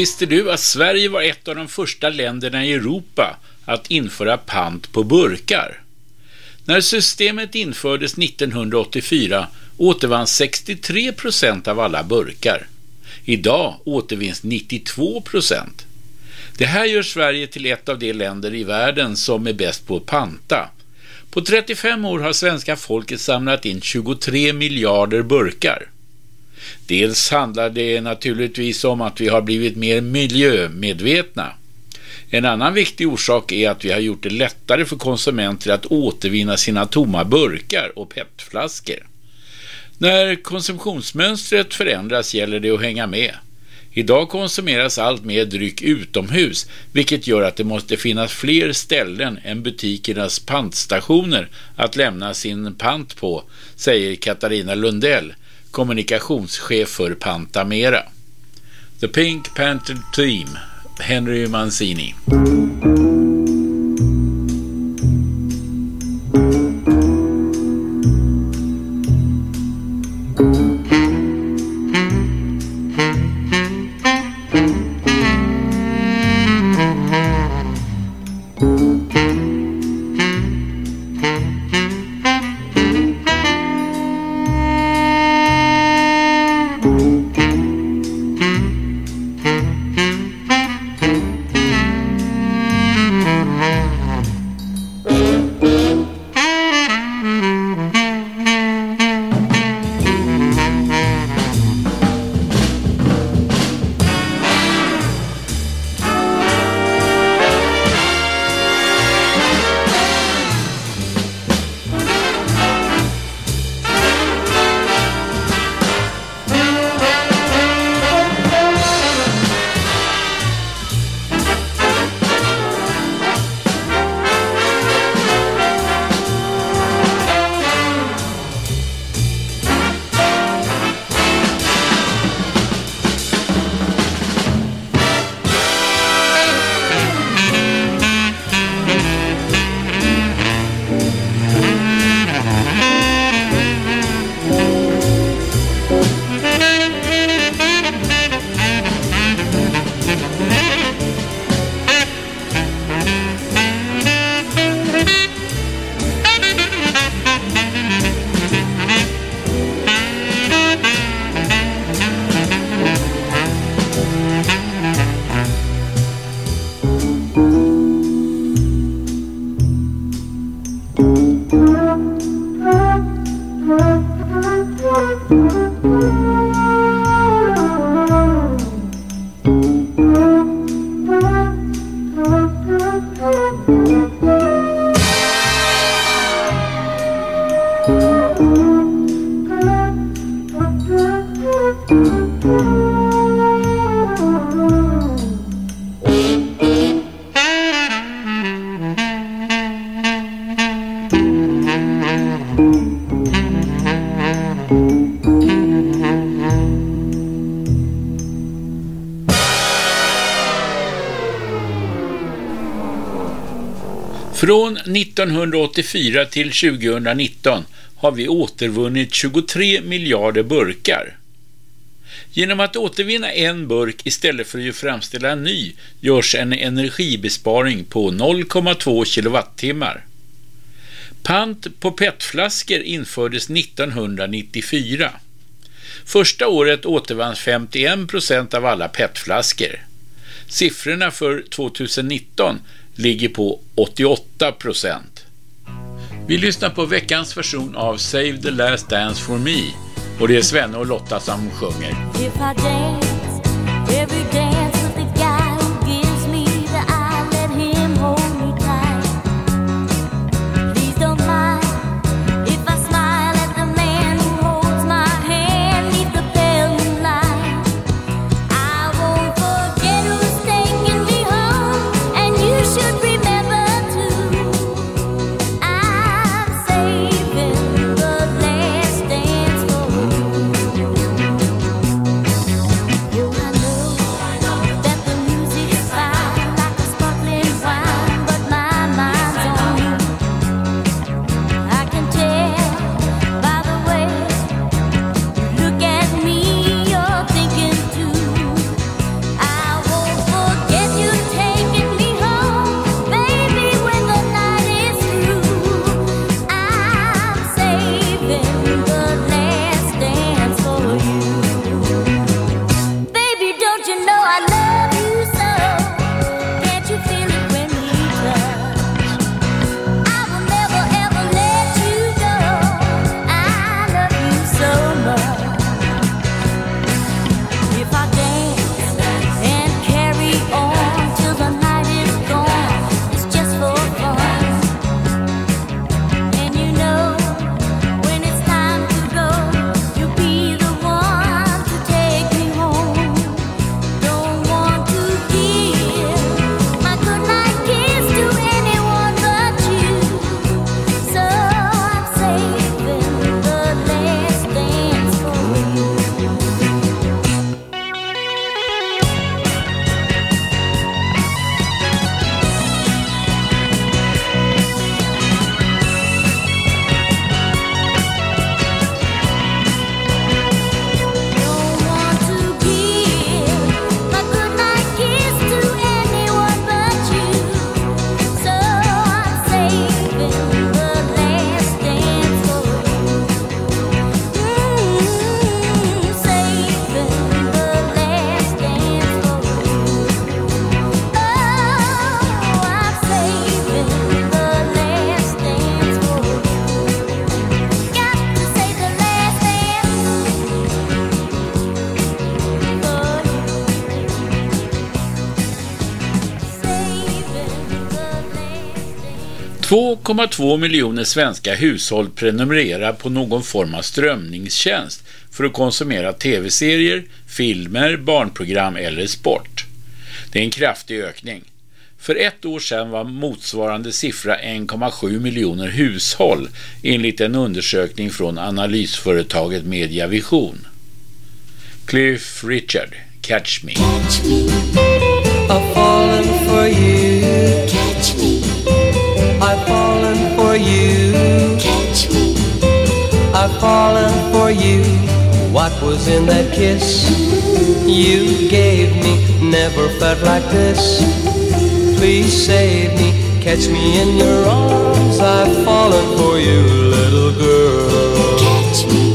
Visste du att Sverige var ett av de första länderna i Europa att införa pant på burkar? När systemet infördes 1984 återvanns 63 procent av alla burkar. Idag återvinns 92 procent. Det här gör Sverige till ett av de länder i världen som är bäst på att panta. På 35 år har svenska folket samlat in 23 miljarder burkar. Dels handlar det naturligtvis om att vi har blivit mer miljömedvetna. En annan viktig orsak är att vi har gjort det lättare för konsumenter att återvinna sina tomma burkar och petflaskor. När konsumtionsmönstret förändras gäller det att hänga med. Idag konsumeras allt mer dryck utomhus, vilket gör att det måste finnas fler ställen än butikernas pantstationer att lämna sin pant på, säger Katarina Lundell, kommunikationschef för Pantamera. The Pink Panther Team, Henry Mancini. 1984 till 2019 har vi återvunnit 23 miljarder burkar. Genom att återvinna en burk istället för att framställa en ny görs en energibesparing på 0,2 kilowattimmar. Pant på petflaskor infördes 1994. Första året återvanns 51 procent av alla petflaskor. Siffrorna för 2019 ligger på 88 procent. Vi lyssnar på veckans version av Save the Last Dance for Me och det är Svenne och Lotta som sjunger. 2,2 miljoner svenska hushåll prenumererar på någon form av strömningstjänst för att konsumera tv-serier, filmer, barnprogram eller sport. Det är en kraftig ökning. För ett år sedan var motsvarande siffra 1,7 miljoner hushåll enligt en undersökning från analysföretaget Mediavision. Cliff Richard, Catch Me. Catch me. I've fallen for you. Catch me. I've fallen for you. What was in that kiss you gave me? Never felt like this. Please save me. Catch me in your arms. I've fallen for you, little girl. Catch me.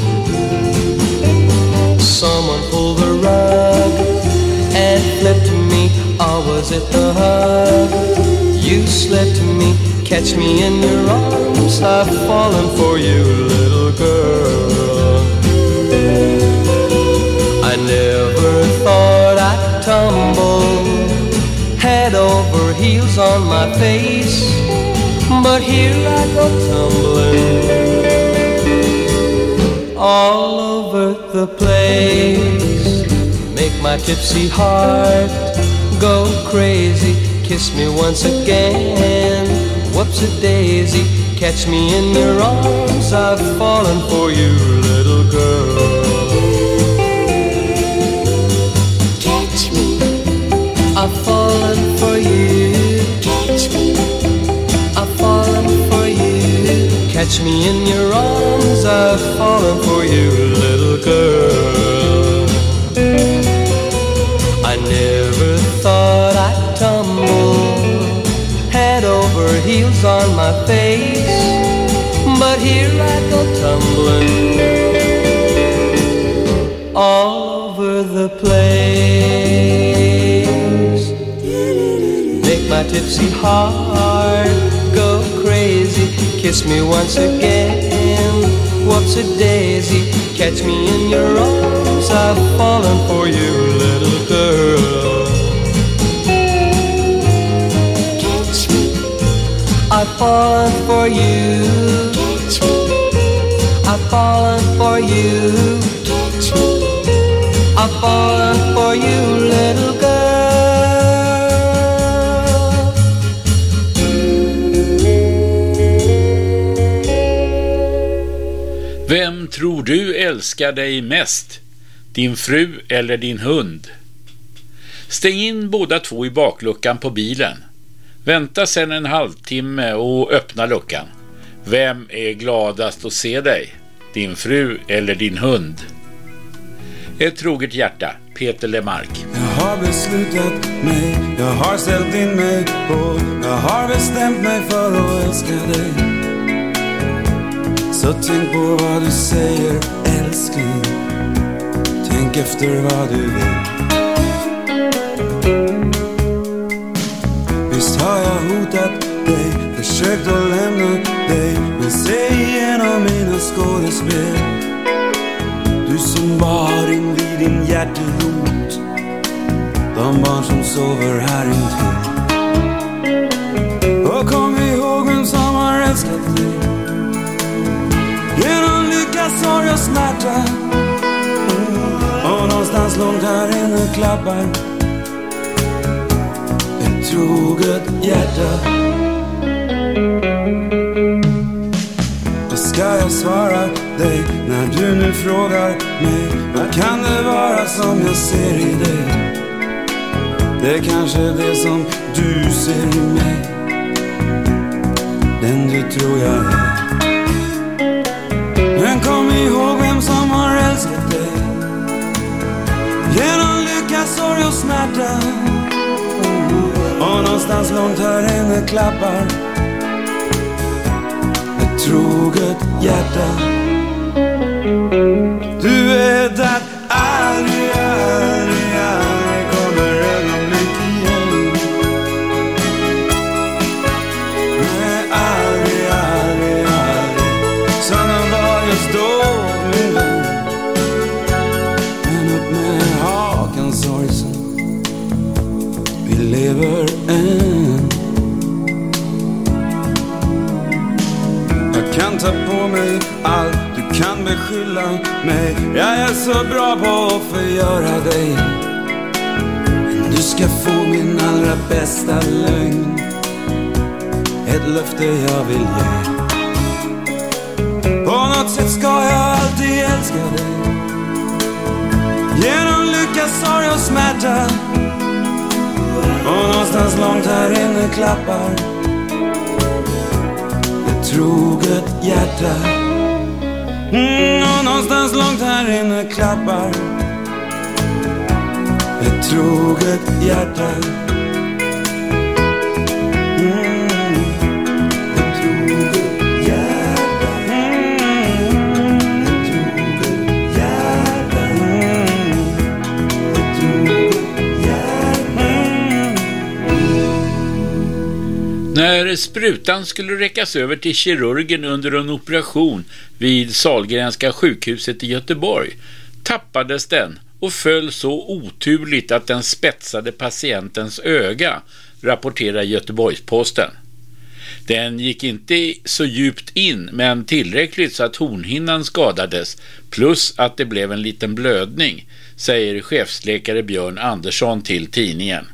Someone pulled the rug and flipped me, or was it the hug? You slipped me, catch me in your arms. I've fallen for you, little girl. I never thought I'd tumble head over heels on my face, but here I go tumbling all over the place. Make my tipsy heart go crazy. Kiss me once again. Whoops a daisy. Catch me in your arms. I've fallen for you, little girl. Catch me. I've fallen for you. Catch me. I've fallen for you. Catch me in your arms. I've fallen for you, little girl. I never thought I'd heels on my face, but here I go tumbling all over the place. Make my tipsy heart go crazy. Kiss me once again. What's a daisy. Catch me in your arms. I've fallen for you, little girl. Fallen for you. Catch me. I've fallen for you. Catch me. I've fallen for you, little girl. Vem tror du älskar dig mest? Din fru eller din hund? Stäng in båda två i bakluckan på bilen. Vänta sedan en halvtimme och öppna luckan. Vem är gladast att se dig? Din fru eller din hund? Ett troget hjärta, Peter Lemark. Jag har beslutat mig, jag har ställt in mig på Jag har bestämt mig för att älska dig Så tänk på vad du säger älskling Tänk efter vad du vill Har jag hotat dig? Försökt att lämna dig? Men se igenom mina skådespel. Du som bar in vid din hjärterot. De barn som sover här intill. Och kom ihåg vem som har älskat dig. Genom lycka, sorg och smärta. Och någonstans långt här inne klappar troget hjärta. Vad ska jag svara dig när du nu frågar mig. Vad kan det vara som jag ser i dig? Det är kanske det som du ser i mig. Den du tror jag är. Men kom ihåg vem som har älskat dig. Genom lycka, sorg och smärta. Och någonstans långt här inne klappar. Ett troget hjärta. Skylla mig. Jag är så bra på att förgöra dig. Men du ska få min allra bästa lögn. Ett löfte jag vill ge. På något sätt ska jag alltid älska dig. Genom lycka, sorg och smärta. Och någonstans långt här inne klappar. Ett troget hjärta mm, Och någonstans långt här inne klappar Ett troget hjärta. När sprutan skulle räckas över till kirurgen under en operation vid Sahlgrenska sjukhuset i Göteborg tappades den och föll så oturligt att den spetsade patientens öga, rapporterar Göteborgs-Posten. Den gick inte så djupt in, men tillräckligt så att hornhinnan skadades, plus att det blev en liten blödning, säger chefsläkare Björn Andersson till tidningen.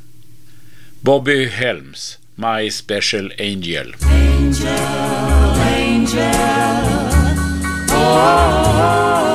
Bobby Helms, My Special Angel. angel, angel. Oh, oh, oh.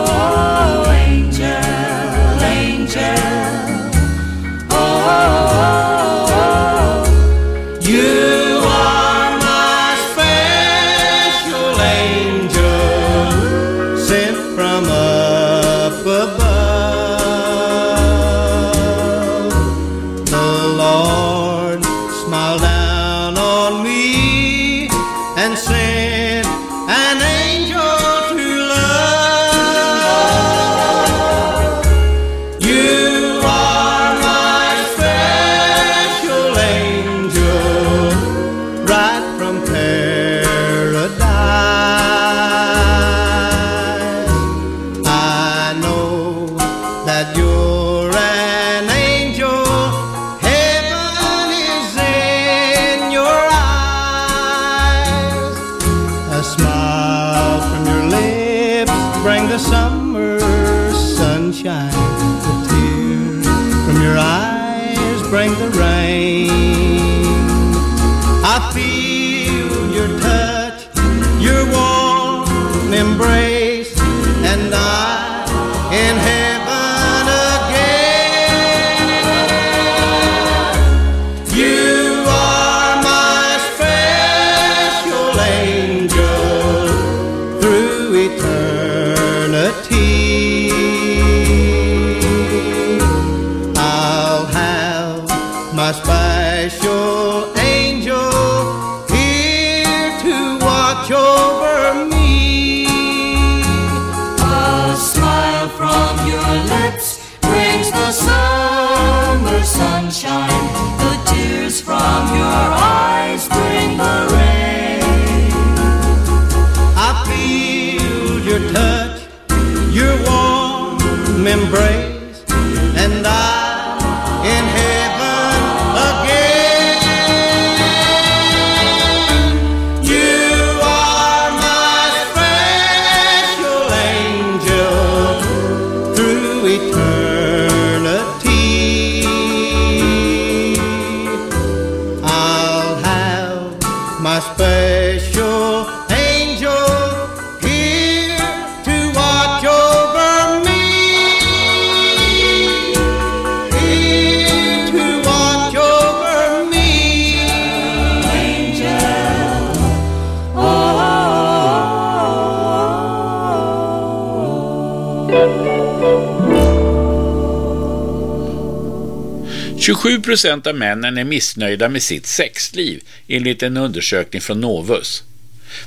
Procent av männen är missnöjda med sitt sexliv enligt en undersökning från Novus.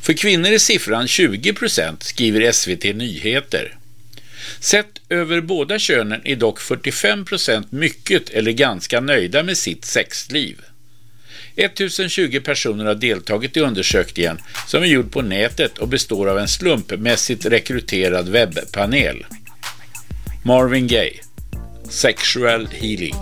För kvinnor är siffran 20 procent, skriver SVT Nyheter. Sett över båda könen är dock 45 procent mycket eller ganska nöjda med sitt sexliv. 1020 personer har deltagit i undersökningen som är gjord på nätet och består av en slumpmässigt rekryterad webbpanel. Marvin Gaye, Sexual Healing.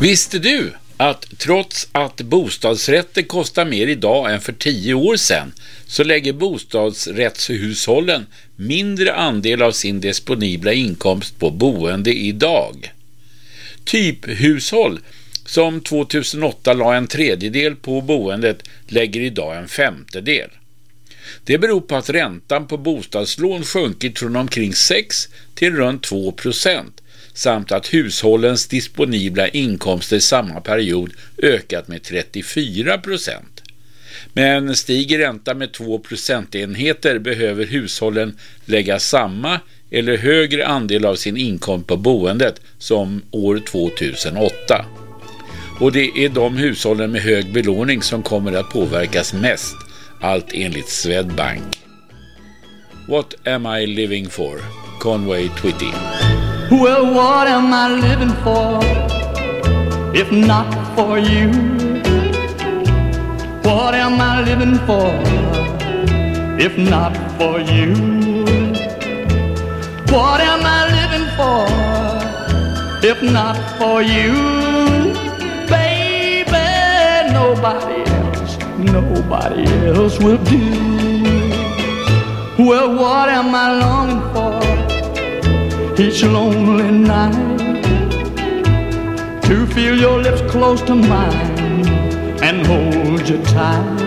Visste du att trots att bostadsrätter kostar mer idag än för tio år sedan så lägger bostadsrättshushållen mindre andel av sin disponibla inkomst på boende idag. Typhushåll som 2008 la en tredjedel på boendet lägger idag en femtedel. Det beror på att räntan på bostadslån sjunkit från omkring 6 till runt 2 procent samt att hushållens disponibla inkomster i samma period ökat med 34 procent. Men stiger räntan med 2 procentenheter behöver hushållen lägga samma eller högre andel av sin inkomst på boendet som år 2008. Och det är de hushållen med hög belåning som kommer att påverkas mest. Allt enligt Swedbank. What am I living for? Conway Twitty. Well, what am I living for if not for you? What am I living for if not for you? What am I living for if not for you? Baby, nobody else, nobody else will do. Well, what am I longing for? Each lonely night to feel your lips close to mine and hold you tight.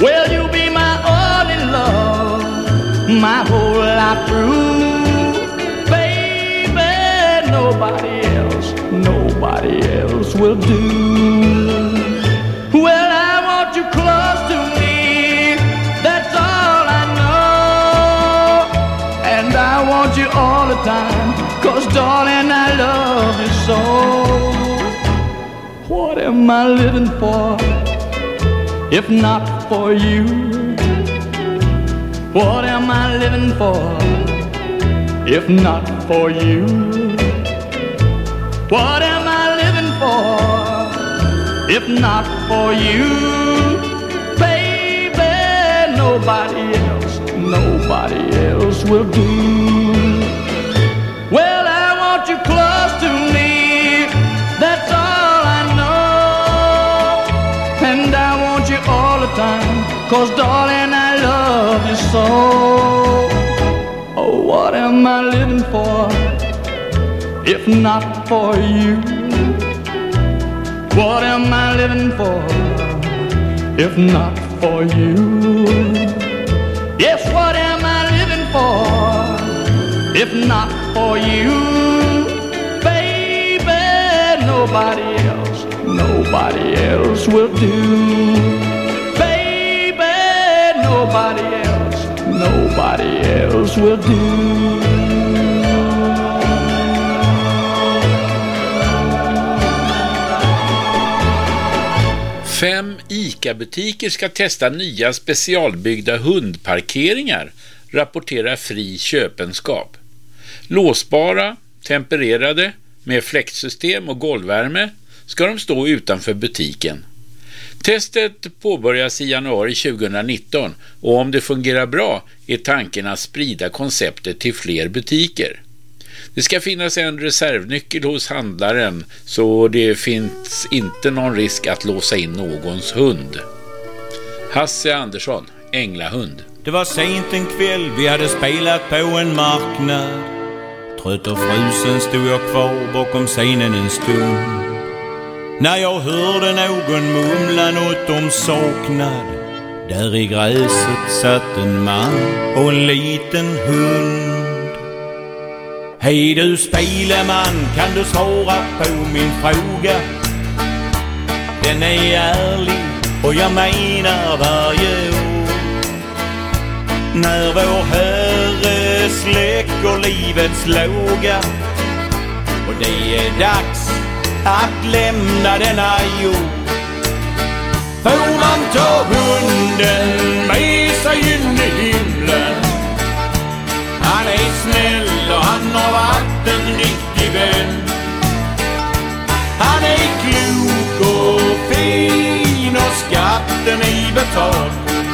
Well, you'll be my only love, my whole life through, baby. Nobody else, nobody else will do. Well, I want you close to am I living for? If not for you. What am I living for? If not for you. What am I living for? If not for you. Baby, nobody else, nobody else will do. Well, I want you close time. Cause, darling, I love you so. Oh, what am I living for? If not for you. What am I living for? If not for you. Yes, what am I living for? If not for you, baby, nobody else, nobody else will do. Nobody else, nobody else will do. Fem ICA-butiker ska testa nya specialbyggda hundparkeringar, rapporterar Fri Köpenskap. Låsbara, tempererade, med fläktsystem och golvvärme ska de stå utanför butiken. Testet påbörjas i januari 2019 och om det fungerar bra är tanken att sprida konceptet till fler butiker. Det ska finnas en reservnyckel hos handlaren så det finns inte någon risk att låsa in någons hund. Hasse Andersson, Änglahund. Det var sent en kväll, vi hade spelat på en marknad. Trött och frusen stod jag kvar bakom scenen en stund. När jag hörde någon mumla något om saknad. Där i gräset satt en man och en liten hund. Hej du speleman, kan du svara på min fråga? Den är ärlig och jag menar varje ord. När vår Herre släcker livets låga och det är dags att lämna denna jord. Får man ta hunden med sig in i himlen? Han är snäll och han har varit en riktig vän. Han är klok och fin och skatten är betald.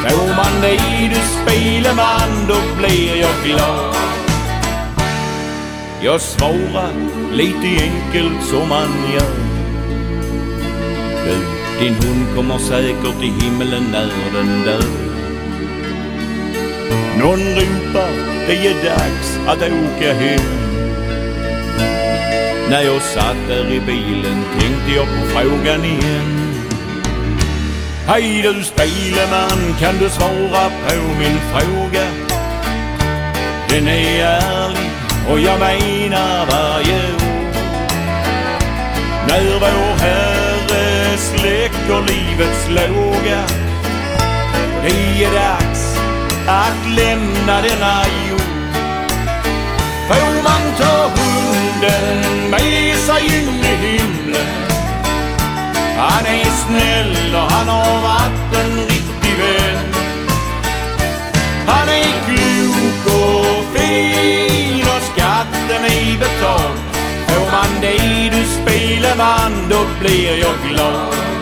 Får man det du speleman då blir jag glad. Jag svarar lite enkelt som man gör. Du, din hund kommer säkert till himlen när den dör. Någon ropar, det är dags att åka hem. När jag satt där i bilen tänkte jag på frågan igen. Hej du speleman, kan du svara på min fråga? Den är ärlig och jag menar varje ord. När vår Herre släcker livets låga det är dags att lämna denna jord. Får man ta hunden med sig in i himlen? Han är snäll och han har varit en riktig vän. Han är klok och fin och skatten. Får man det du speleman, då blir jag glad.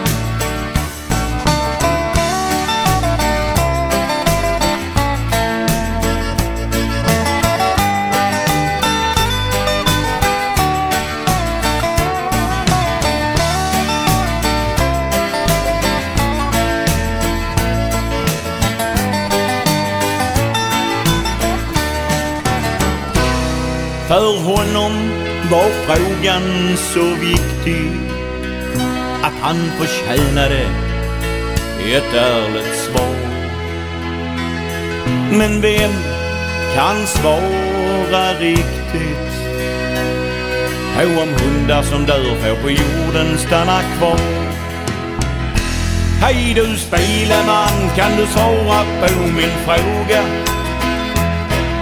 För honom var frågan så viktig att han förtjänade ett ärligt svar. Men vem kan svara riktigt på om hundar som dör får på jorden stanna kvar? Hej du speleman, kan du svara på min fråga?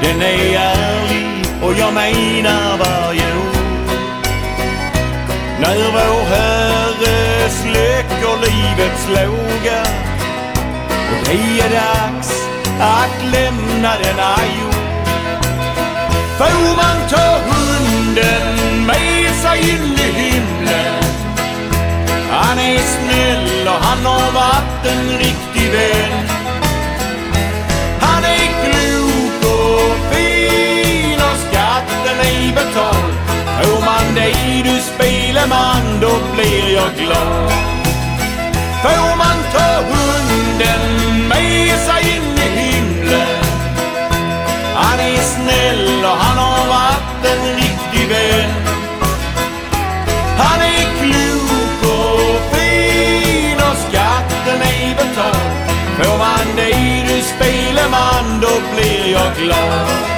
Den är ärlig och jag menar varje ord. När vår Herre släcker livets låga och det är dags att lämna denna jord. Får man ta hunden med sig in i himlen? Han är snäll och han har varit en riktig vän. Speleman, då blir jag glad. Får man ta hunden med sig in i himlen? Han är snäll och han har varit en riktig vän. Han är klok och fin och skatten är betald. Får man dig du speleman, då blir jag glad.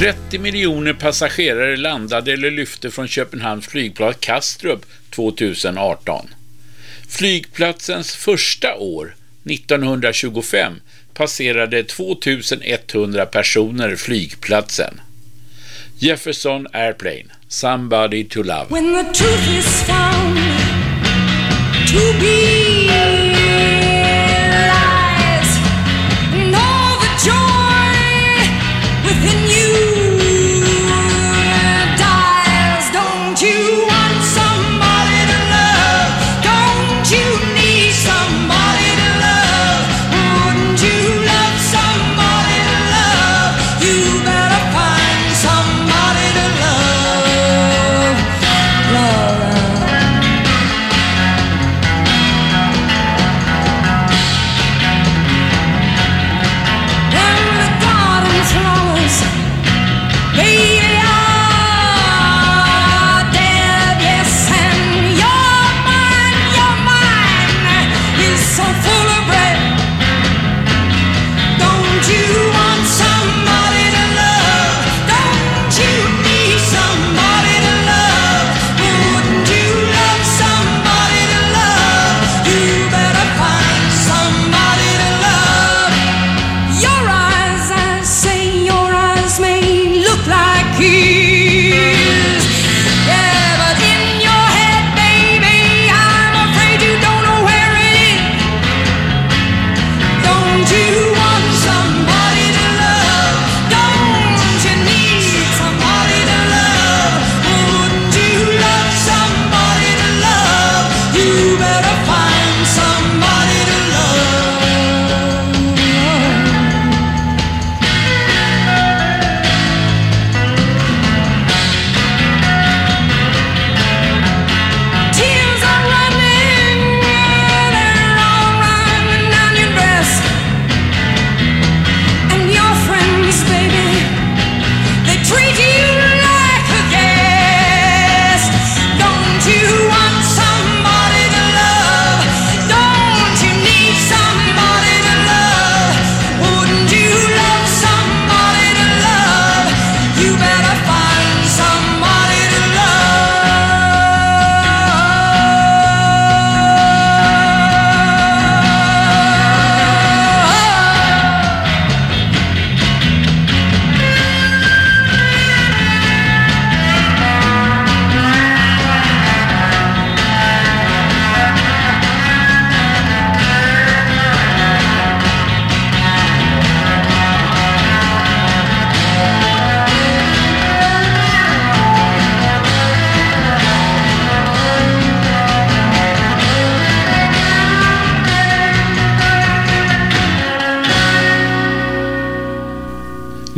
30 miljoner passagerare landade eller lyfte från Köpenhamns flygplats Kastrup 2018. Flygplatsens första år, 1925, passerade 2100 personer flygplatsen. Jefferson Airplane, Somebody to Love.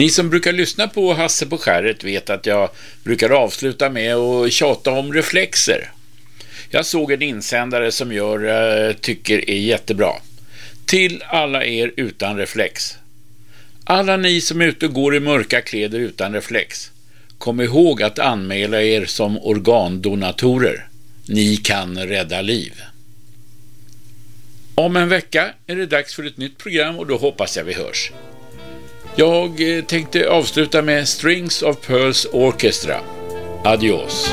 Ni som brukar lyssna på Hasse på skäret vet att jag brukar avsluta med att tjata om reflexer. Jag såg en insändare som jag eh, tycker är jättebra. Till alla er utan reflex. Alla ni som är ute och går i mörka kläder utan reflex. Kom ihåg att anmäla er som organdonatorer. Ni kan rädda liv. Om en vecka är det dags för ett nytt program och då hoppas jag vi hörs. Jag eh, tänkte avsluta med Strings of Pearls Orchestra. Adios.